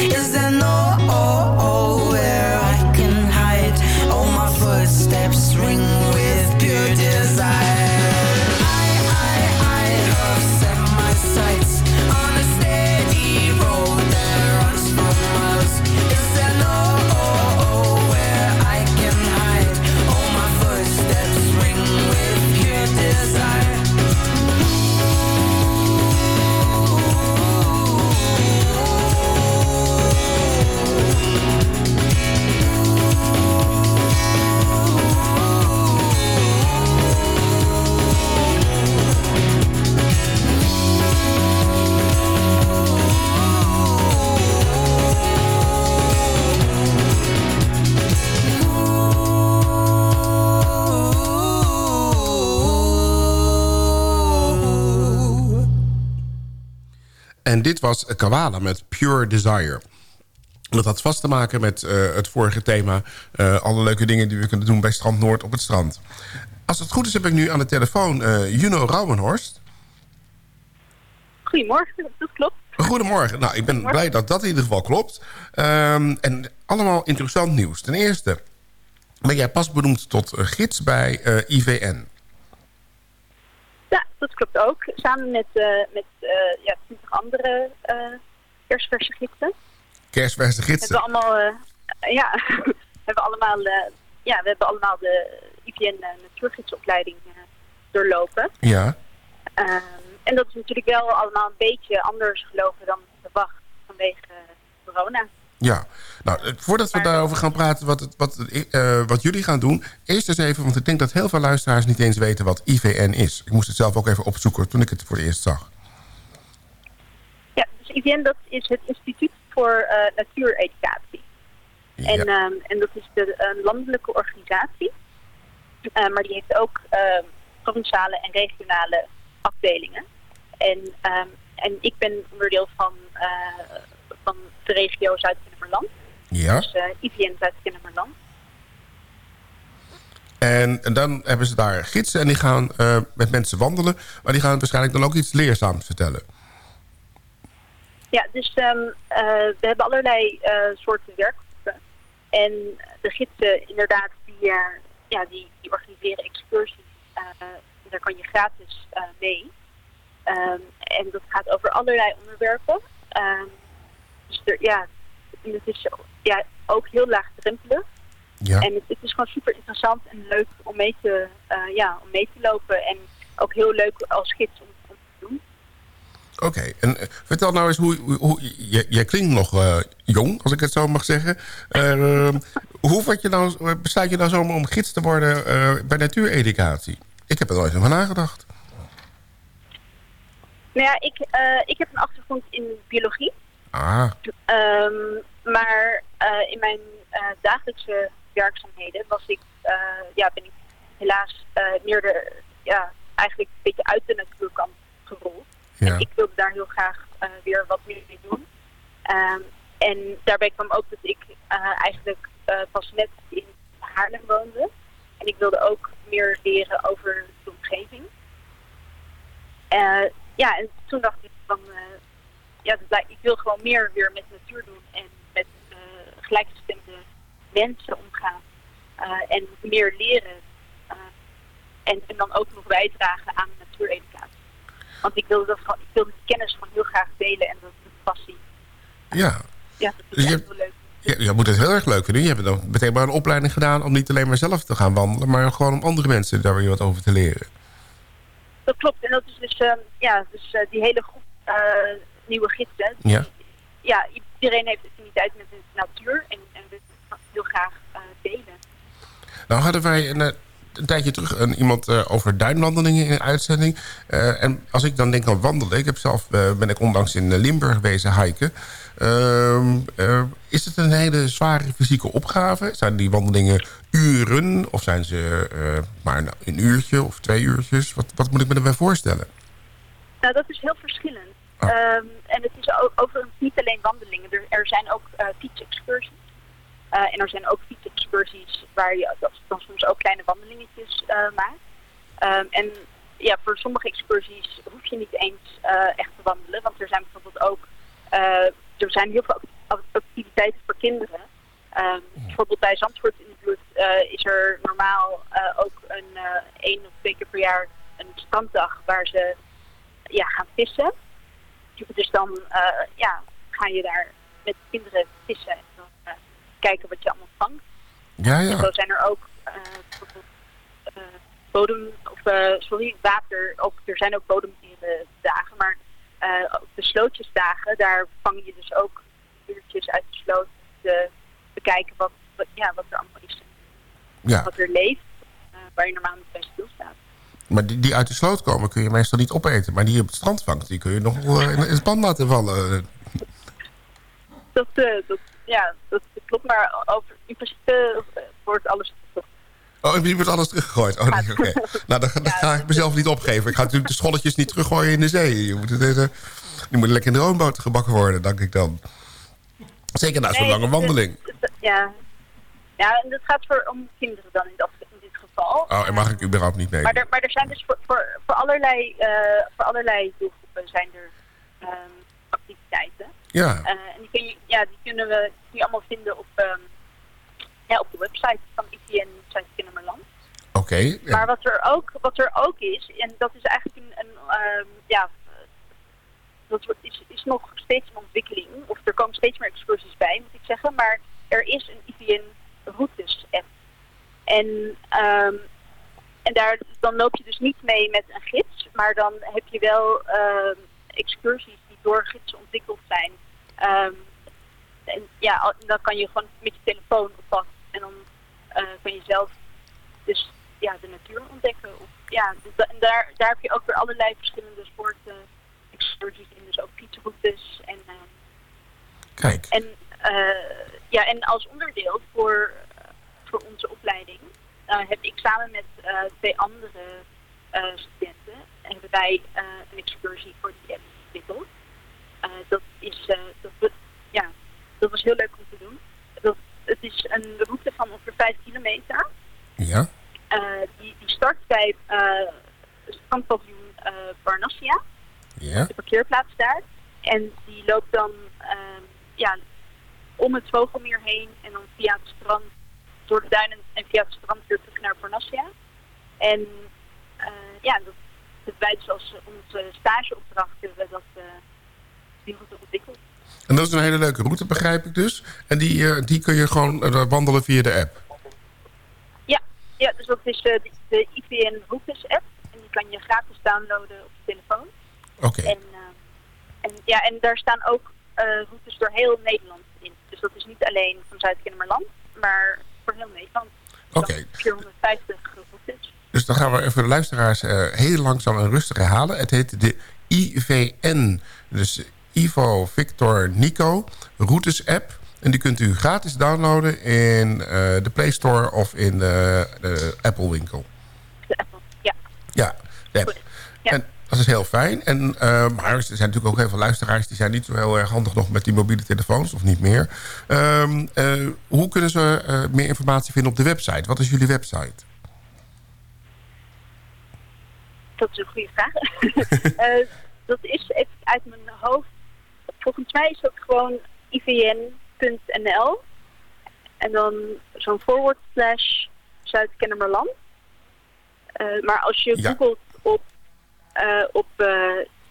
E: En dit was Kawala met Pure Desire. Dat had vast te maken met eh, het vorige thema. eh, alle leuke dingen die we kunnen doen bij Strand Noord op het strand. Als het goed is heb ik nu aan de telefoon eh, Juno Rauwenhorst.
L: Goedemorgen, dat klopt.
E: Goedemorgen. Nou, ik ben blij dat dat in ieder geval klopt. Ehm, en allemaal interessant nieuws. Ten eerste ben jij pas benoemd tot gids bij IVN.
L: Ja, dat klopt ook. Samen met, eh met eh ja, 20 andere eh kerstverse gidsen.
E: Kerstverse
L: Hebben
E: gidsen.
L: we allemaal, ja, hebben allemaal, ja, we hebben allemaal de IPN natuurgidsopleiding doorlopen.
E: Ja.
L: Ehm, en dat is natuurlijk wel allemaal een beetje anders gelopen dan verwacht vanwege corona.
E: Ja, nou, eh, voordat we daarover gaan praten wat, het, wat, eh, wat jullie gaan doen... eerst eens even, want ik denk dat heel veel luisteraars niet eens weten wat IVN is. Ik moest het zelf ook even opzoeken toen ik het voor het eerst zag.
L: Ja, dus IPN dat is het Instituut voor eh, Natuureducatie. En, ehm, en dat is de een landelijke organisatie. Maar die heeft ook ehm, provinciale en regionale afdelingen. En, ehm, en ik ben onderdeel van, van de regio Zuid-Kennemerland.
E: Ja.
L: Dus eh IVN Zuid-Kennemerland.
E: En, en dan hebben ze daar gidsen en die gaan eh, met mensen wandelen. Maar die gaan waarschijnlijk dan ook iets leerzaams vertellen.
L: Ja, dus ehm, eh, we hebben allerlei soorten werkgroepen. En de gidsen inderdaad, die, ja, die, die organiseren excursies. Daar kan je gratis mee. Ehm, en dat gaat over allerlei onderwerpen. Ehm, dus er, ja, het is ja, ook heel laagdrempelig.
E: Ja.
L: En het, het is gewoon super interessant en leuk om mee te, eh, ja, om mee te lopen. En ook heel leuk als gids om, om te doen.
E: Oké, en eh, vertel nou eens hoe... hoe, hoe- jij, klinkt nog eh, jong, als ik het zo mag zeggen. Eh, hoe word je nou, besluit je nou zomaar om gids te worden bij natuureducatie? Ik heb er nooit over nagedacht.
L: Nou ja, ik, ik heb een achtergrond in biologie.
E: Ah,
L: Ehm, maar eh, in mijn eh, dagelijkse werkzaamheden was ik, eh, ja, ben ik helaas meer de, ja, eigenlijk een beetje uit de natuurkant gerold.
E: Ja.
L: En ik wilde daar heel graag weer wat meer mee doen. Ehm, en daarbij kwam ook dat ik eigenlijk pas net in Haarlem woonde. En ik wilde ook meer leren over de omgeving. Ja, en toen dacht ik van, eh, ja, ik wil gewoon meer weer met natuur doen en met gelijkgestemde mensen omgaan. Eh, en meer leren. Eh, en, en dan ook nog bijdragen aan natuureducatie. Want ik wilde, dat, ik wilde die kennis gewoon heel graag delen en dat is een passie.
E: ja.
L: Ja, dat
E: Dus
L: is echt heel leuk.
E: Je, je moet het heel erg leuk vinden. Je hebt dan meteen maar een opleiding gedaan om niet alleen maar zelf te gaan wandelen... maar gewoon om andere mensen daar weer wat over te leren.
L: Dat klopt. En dat is dus, ehm, ja, dus eh, die hele groep nieuwe gidsen.
E: Ja.
L: Ja, iedereen heeft affiniteit met natuur en, en het heel graag eh, delen.
E: Nou hadden wij een, eh, een tijdje terug een, iemand eh, over duinwandelingen in een uitzending. En als ik dan denk aan wandelen... Ik heb zelf, ben ik onlangs in Limburg wezen hiken. Ehm, eh, is het een hele zware fysieke opgave? Zijn die wandelingen uren? Of zijn ze maar een- een uurtje of twee uurtjes? Wat, wat moet ik me erbij voorstellen?
L: Nou, dat is heel verschillend. Ehm, en het is overigens niet alleen wandelingen. Er, er zijn ook eh fietsexcursies. Eh, en er zijn ook fietsexcursies waar je dat- dan soms ook kleine wandelingetjes eh, maakt. Ehm, en ja, voor sommige excursies hoef je niet eens echt te wandelen. Want er zijn bijvoorbeeld ook er zijn heel veel act- activiteiten voor kinderen. Ehm, bijvoorbeeld bij Zandvoort in de buurt is er normaal ook een één of twee keer per jaar een stranddag waar ze ja, gaan vissen. Dus dan eh, ja, ga je daar met kinderen vissen en dan eh, kijken wat je allemaal vangt.
E: Ja,
L: En zo
E: ja.
L: zijn er ook eh, bodem, of sorry, water, ook, er zijn ook bodemdierendagen, maar de slootjesdagen, daar vang je dus ook uurtjes uit de sloot te bekijken wat, wat, ja, wat er allemaal is.
E: Ja.
L: Wat er leeft, eh, waar je normaal niet bij stilstaat.
E: Maar die, die uit de sloot komen kun je meestal niet opeten. Maar die je op het strand vangt, die kun je nog eh, in het pan laten vallen.
L: Dat, eh, dat, ja, dat klopt, maar over, in principe eh, wordt alles
E: Oh, die wordt alles teruggegooid. Oh, nee, oké. Nou, dan, ga ik mezelf niet opgeven. Ik ga natuurlijk de scholletjes niet teruggooien in de zee. Je moet het, die moeten lekker in de roomboter gebakken worden, denk ik dan. Zeker na zo'n
L: Nee,
E: lange wandeling.
L: ja. ja, en dat gaat voor om kinderen dan in, dat, in geval.
E: Oh, en mag ik überhaupt niet mee?
L: Maar er, maar er zijn dus voor, voor, voor, allerlei, eh, voor allerlei doelgroepen zijn er ehm, activiteiten.
E: Ja.
L: Eh, en die, kun je, ja, die kunnen we die allemaal vinden op, ehm, ja, op de website van ITN Zuid-Kennemerland.
E: Oké. ja.
L: Maar wat er, ook, wat er ook is, en dat is eigenlijk een, een ehm, ja, dat is, is nog steeds een ontwikkeling. Of er komen steeds meer excursies bij, moet ik zeggen. Maar er is een IVN routes app. En, ehm, en daar, dan loop je dus niet mee met een gids, maar dan heb je wel ehm, excursies die door gidsen ontwikkeld zijn. Ehm, en ja, dan kan je gewoon met je telefoon op pad en dan eh, kan je zelf dus ja, de natuur ontdekken. Of, ja, dus da- en daar, daar heb je ook weer allerlei verschillende soorten excursies in. Dus ook fietsroutes en,
E: Kijk.
L: en eh, ja, en als onderdeel voor, voor onze opleiding eh, heb ik samen met eh, twee andere eh, studenten hebben wij een excursie voor die app ontwikkeld. Dat is dat, ja, dat was heel leuk om te doen. Dat, het is een route van ongeveer 5 kilometer.
E: Ja.
L: Die, die start bij het strandpaviljoen eh Barnassia,
E: Ja.
L: de parkeerplaats daar. En die loopt dan ehm, ja, om het Vogelmeer heen en dan via het strand, door de duinen en via het strand weer terug naar Parnassia. En eh, ja, dat hebben wij dus als eh, onze stageopdracht hebben we dat eh die route ontwikkeld.
E: En dat is een hele leuke route, begrijp ik dus. En die, eh, die kun je gewoon eh, wandelen via de app.
L: Ja, ja dus dat is eh, de, de IVN Routes app. En die kan je gratis downloaden op je telefoon.
E: Oké.
L: En, eh, en, ja, en daar staan ook eh, routes door heel Nederland in. Dus dat is niet alleen van Zuid-Kennemerland, maar voor heel Nederland.
E: Oké.
L: 450 routes.
E: Dus dan gaan we even de luisteraars eh, heel langzaam en rustig herhalen. Het heet de IVN. Dus Ivo Victor Nico Routes app. En die kunt u gratis downloaden in eh, de Play Store of in de, de Apple winkel.
L: De Apple, ja.
E: Ja, de app. Dat is heel fijn. En, eh, maar er zijn natuurlijk ook heel veel luisteraars... die zijn niet zo heel erg handig nog met die mobiele telefoons, of niet meer. Ehm, eh, hoe kunnen ze eh, meer informatie vinden op de website? Wat is jullie website?
L: Dat is een goede vraag. Dat is even uit mijn hoofd. Volgens mij is dat gewoon ivn.nl. En dan zo'n forward slash Zuid-Kennemerland. Maar als je
E: Ja.
L: googelt op, op eh,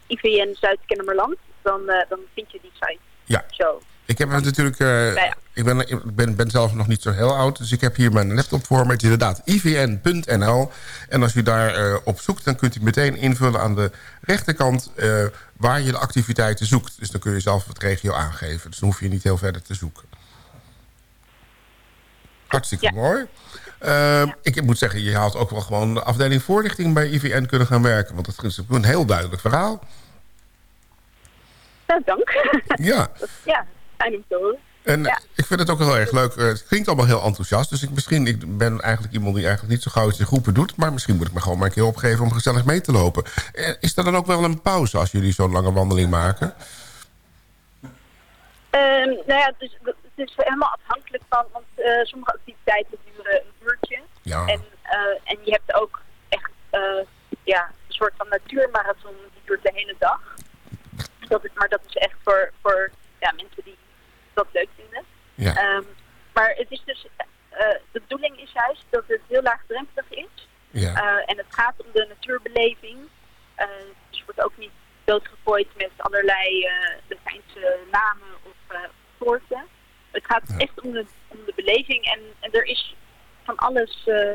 L: IVN Zuid-Kennemerland, dan, eh, dan vind je die site.
E: Ja.
L: Zo.
E: Ik heb natuurlijk... eh,
L: ja.
E: Ik ben, ik ben, ben zelf nog niet zo heel oud, dus ik heb hier mijn laptop voor me. Het is inderdaad ivn.nl. En als u daar eh, op zoekt, dan kunt u meteen invullen aan de rechterkant... eh, waar je de activiteiten zoekt. Dus dan kun je zelf het regio aangeven. Dus dan hoef je niet heel verder te zoeken. Hartstikke mooi. Eh, Ik moet zeggen, je had ook wel gewoon de afdeling voorlichting bij IVN kunnen gaan werken. Want dat is een heel duidelijk verhaal.
L: Nou, dank.
E: Ja.
L: Ja, fijn om te horen.
E: En
L: Ja.
E: ik vind het ook heel erg leuk. Eh, Het klinkt allemaal heel enthousiast. Dus ik, misschien, ik ben eigenlijk iemand die eigenlijk niet zo gauw iets in groepen doit. Maar misschien moet ik me gewoon maar een keer opgeven om gezellig mee te lopen. Eh, Is er dan ook wel een pauze als jullie zo'n lange wandeling maken?
L: Ehm, nou ja, dus, het is helemaal afhankelijk van, want eh, sommige activiteiten duren een uurtje.
E: Ja.
L: En, eh, en je hebt ook echt eh, ja, een soort van natuurmarathon die duurt de hele dag. Dat is, maar dat is echt voor, voor ja, mensen die dat leuk vinden.
E: Ja.
L: Ehm, maar het is dus, de bedoeling is juist dat het heel laagdrempelig is.
E: Ja.
L: En het gaat om de natuurbeleving. Eh, dus je wordt ook niet doodgegooid met allerlei Latijnse namen of soorten. Het gaat echt om de, om de beleving. En, en er is van alles... Uh,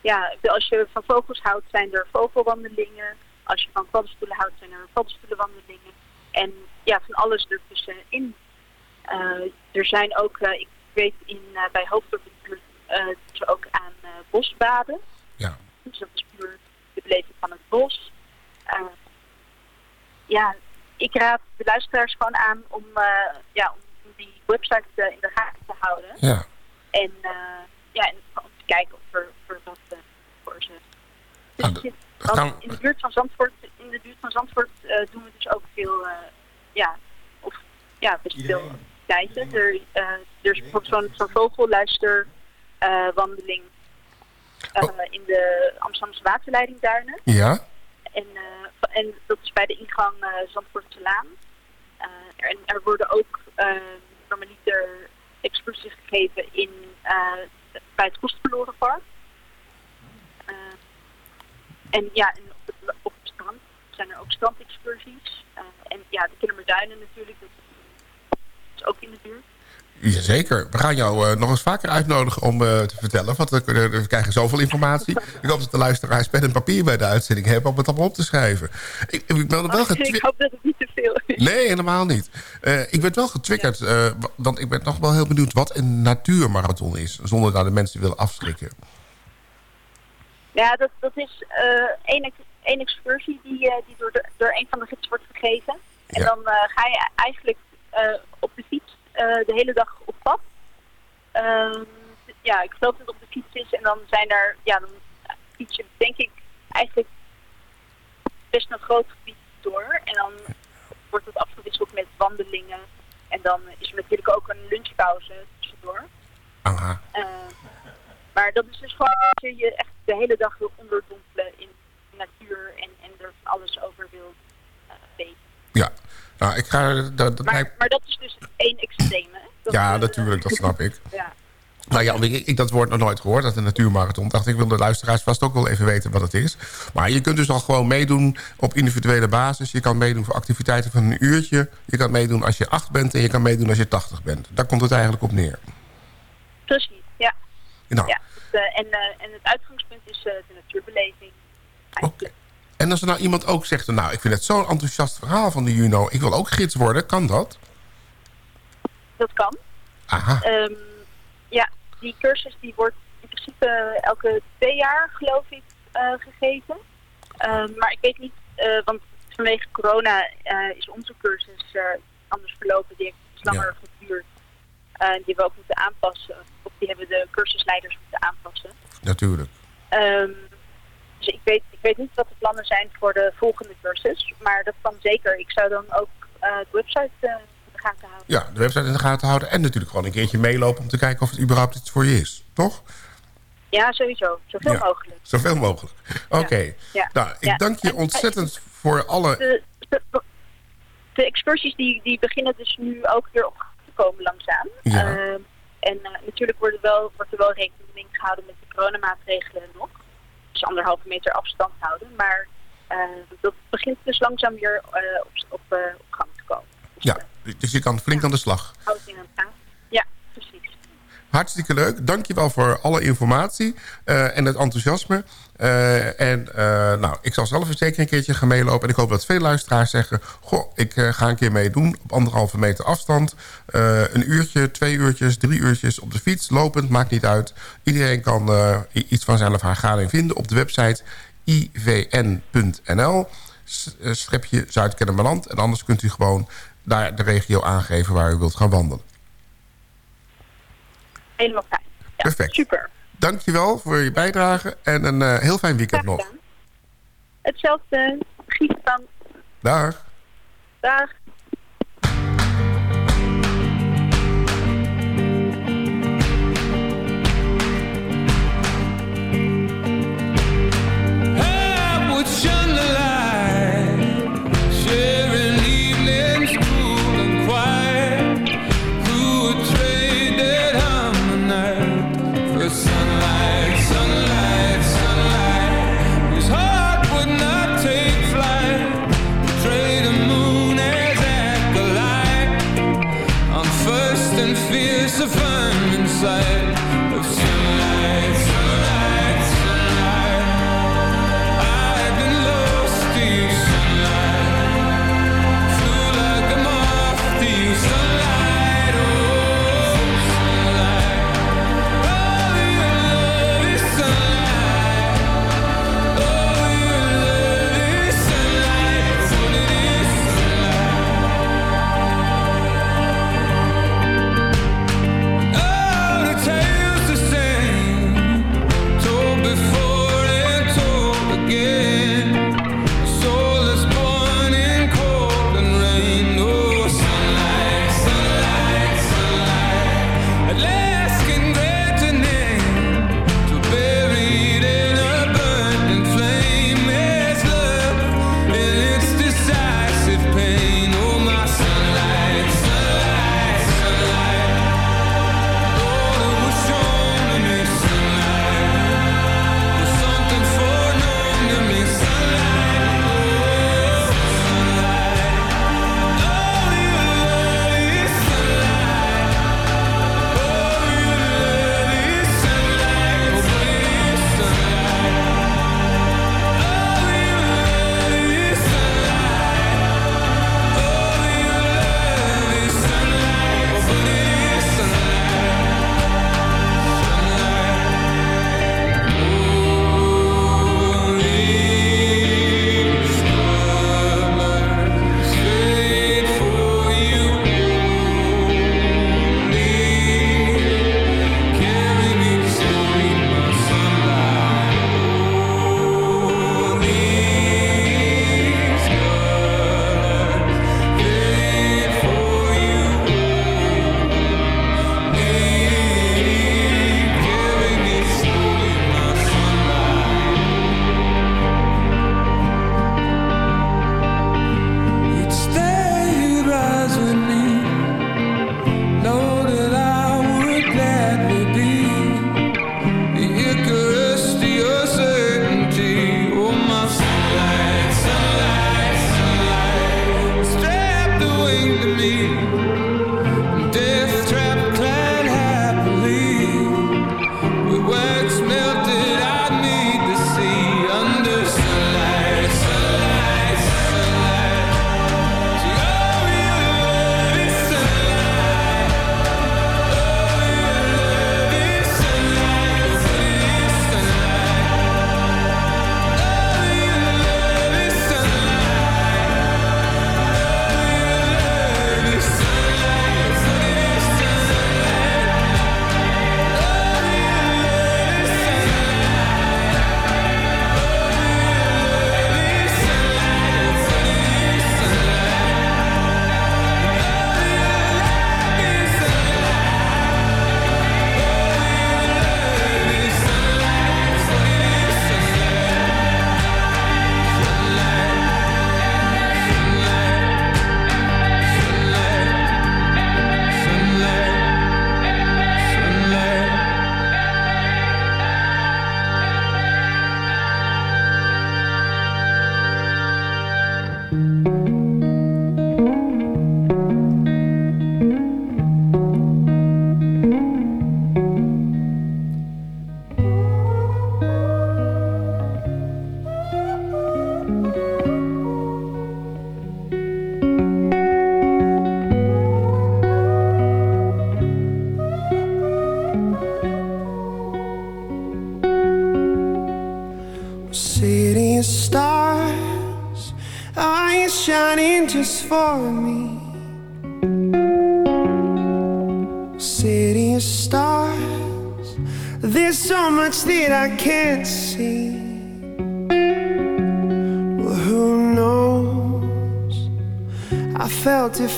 L: ja, als je van vogels houdt, zijn er vogelwandelingen. Als je van paddenstoelen houdt, zijn er paddenstoelenwandelingen. En ja, van alles ertussenin. Uh, er zijn ook, uh, ik weet in, uh, bij Hoofddorp uh, ze ook aan bosbaden.
E: Ja.
L: Dus dat is puur de beleving van het bos. Ja, ik raad de luisteraars gewoon aan om, ja, om die website uh, in de gaten te houden.
E: Ja.
L: En, uh, ja, en om te kijken of er, of er wat uh, voor ze. Dus
E: Ah, gaan...
L: in de buurt van Zandvoort, in de buurt van Zandvoort uh, doen we dus ook veel, uh, ja, of ja, best veel activiteiten. Er, uh, er is bijvoorbeeld zo'n zo vogelluisterwandeling uh, oh. in de Amsterdamse waterleidingduinen.
E: Ja.
L: En, uh, en dat is bij de ingang uh, Zandvoortselaan. Uh, en er worden ook normaliter excursies gegeven in, bij het Kostverlorenpark. en ja, en op, het, strand zijn er ook strandexcursies. en ja, de Kindermerduinen natuurlijk, dat is ook in de buurt.
E: Jazeker. We gaan jou uh, nog eens vaker uitnodigen om uh, te vertellen. Want we, we, krijgen zoveel informatie. ik hoop dat de luisteraars pen en papier bij de uitzending hebben... om het allemaal op te schrijven. Ik, ik, ben wel
L: oh, ik hoop dat het niet te veel is.
E: Nee, helemaal niet. Uh, ik ben wel getriggerd. Want ik ben nog wel heel benieuwd wat een natuurmarathon is. Zonder dat de mensen willen afschrikken.
L: Ja, dat, dat is één, één excursie die, die door, de, door een van de gidsen wordt gegeven. En ja. dan ga je eigenlijk op de fiets de hele dag op pad. Ehm, ja, ik geloof dat het op de fiets is en dan zijn er, ja, dan fiets je denk ik eigenlijk best een groot gebied door. En dan wordt het afgewisseld met wandelingen. En dan is er natuurlijk ook een lunchpauze tussendoor.
E: Aha.
L: Eh, maar dat is dus gewoon dat je je echt de hele dag wil onderdompelen in de natuur en, en er van alles over wil eh, weten.
E: Ja. Nou, ik ga... Dat, dat
L: Maar, maar dat is dus één extreme.
E: Ja,
L: eh,
E: natuurlijk, dat snap ik.
L: Ja.
E: Nou ja, ik, ik dat woord nog nooit gehoord, dat de natuurmarathon. Dacht ik wil de luisteraars vast ook wel even weten wat het is. Maar je kunt dus al gewoon meedoen op individuele basis. Je kan meedoen voor activiteiten van een uurtje. Je kan meedoen als je acht bent en je kan meedoen als je tachtig bent. Daar komt het eigenlijk op neer.
L: Precies, ja.
E: Nou,
L: ja het, eh, en, eh, en het uitgangspunt is de natuurbeleving.
E: En als er nou iemand ook zegt... nou, ik vind het zo'n enthousiast verhaal van de Juno... ik wil ook gids worden, kan dat?
L: Dat kan.
E: Aha.
L: Ehm, ja, die cursus die wordt in principe elke twee jaar, geloof ik, eh, gegeven. Ehm, maar ik weet niet, eh, want vanwege corona eh, is onze cursus anders verlopen. Die heeft iets langer geduurd. Eh, die hebben we ook moeten aanpassen. Of die hebben de cursusleiders moeten aanpassen.
E: Natuurlijk.
L: Ehm, dus ik weet, ik weet niet wat de plannen zijn voor de volgende cursus. Maar dat kan zeker. Ik zou dan ook eh, de website eh, in de gaten houden.
E: Ja, de website in de gaten houden... en natuurlijk gewoon een keertje meelopen... om te kijken of het überhaupt iets voor je is. Toch?
L: Ja, sowieso. Zoveel
E: Ja.
L: mogelijk.
E: Zoveel mogelijk. Oké.
L: Ja.
E: Nou, ik dank je
L: En,
E: ontzettend voor alle...
L: De, de, de excursies die, die beginnen dus nu ook weer op te komen langzaam.
E: Ja.
L: Ehm, en eh, natuurlijk wordt er, wel, wordt er wel rekening gehouden met de coronamaatregelen nog. Dus anderhalve meter afstand houden. Maar eh, dat begint dus langzaam weer eh, op, op, eh, op gang te komen.
E: Ja, dus je kan flink aan de slag.
L: Houd in het. Ja, precies.
E: Hartstikke leuk. Dankjewel voor alle informatie en het enthousiasme. Eh, en eh, nou, ik zal zelf zeker een keertje gaan meelopen. En ik hoop dat veel luisteraars zeggen... goh, ik eh, ga een keer meedoen op anderhalve meter afstand. Een uurtje, twee uurtjes, drie uurtjes op de fiets. Lopend, maakt niet uit. Iedereen kan iets van zijn of haar gading vinden op de website ivn.nl. S- Strepje Zuid-Kennemerland. En anders kunt u gewoon daar de regio aangeven waar u wilt gaan wandelen.
L: Helemaal fijn. Ja,
E: Perfect.
L: Super.
E: Dankjewel voor je bijdrage en een eh, heel fijn weekend nog.
L: Hetzelfde. Giet van.
E: Dag.
L: Dag.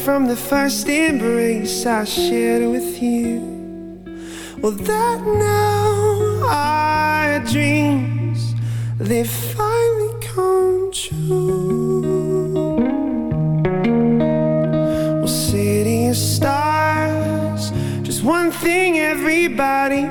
M: From the first embrace I shared with you. Well, that now our dreams they finally come true. Well, city of stars, just one thing everybody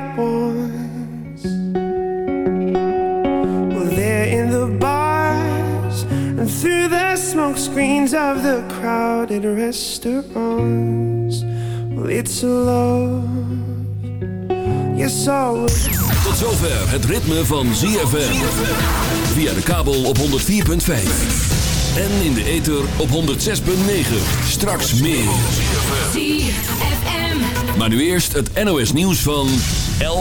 M: of the crowded restaurants. Well, it's a love. Yes, always.
B: Tot zover het ritme van ZFM. Via de kabel op 104.5. En in de ether op 106.9. Straks meer. Maar nu eerst het NOS nieuws van 11.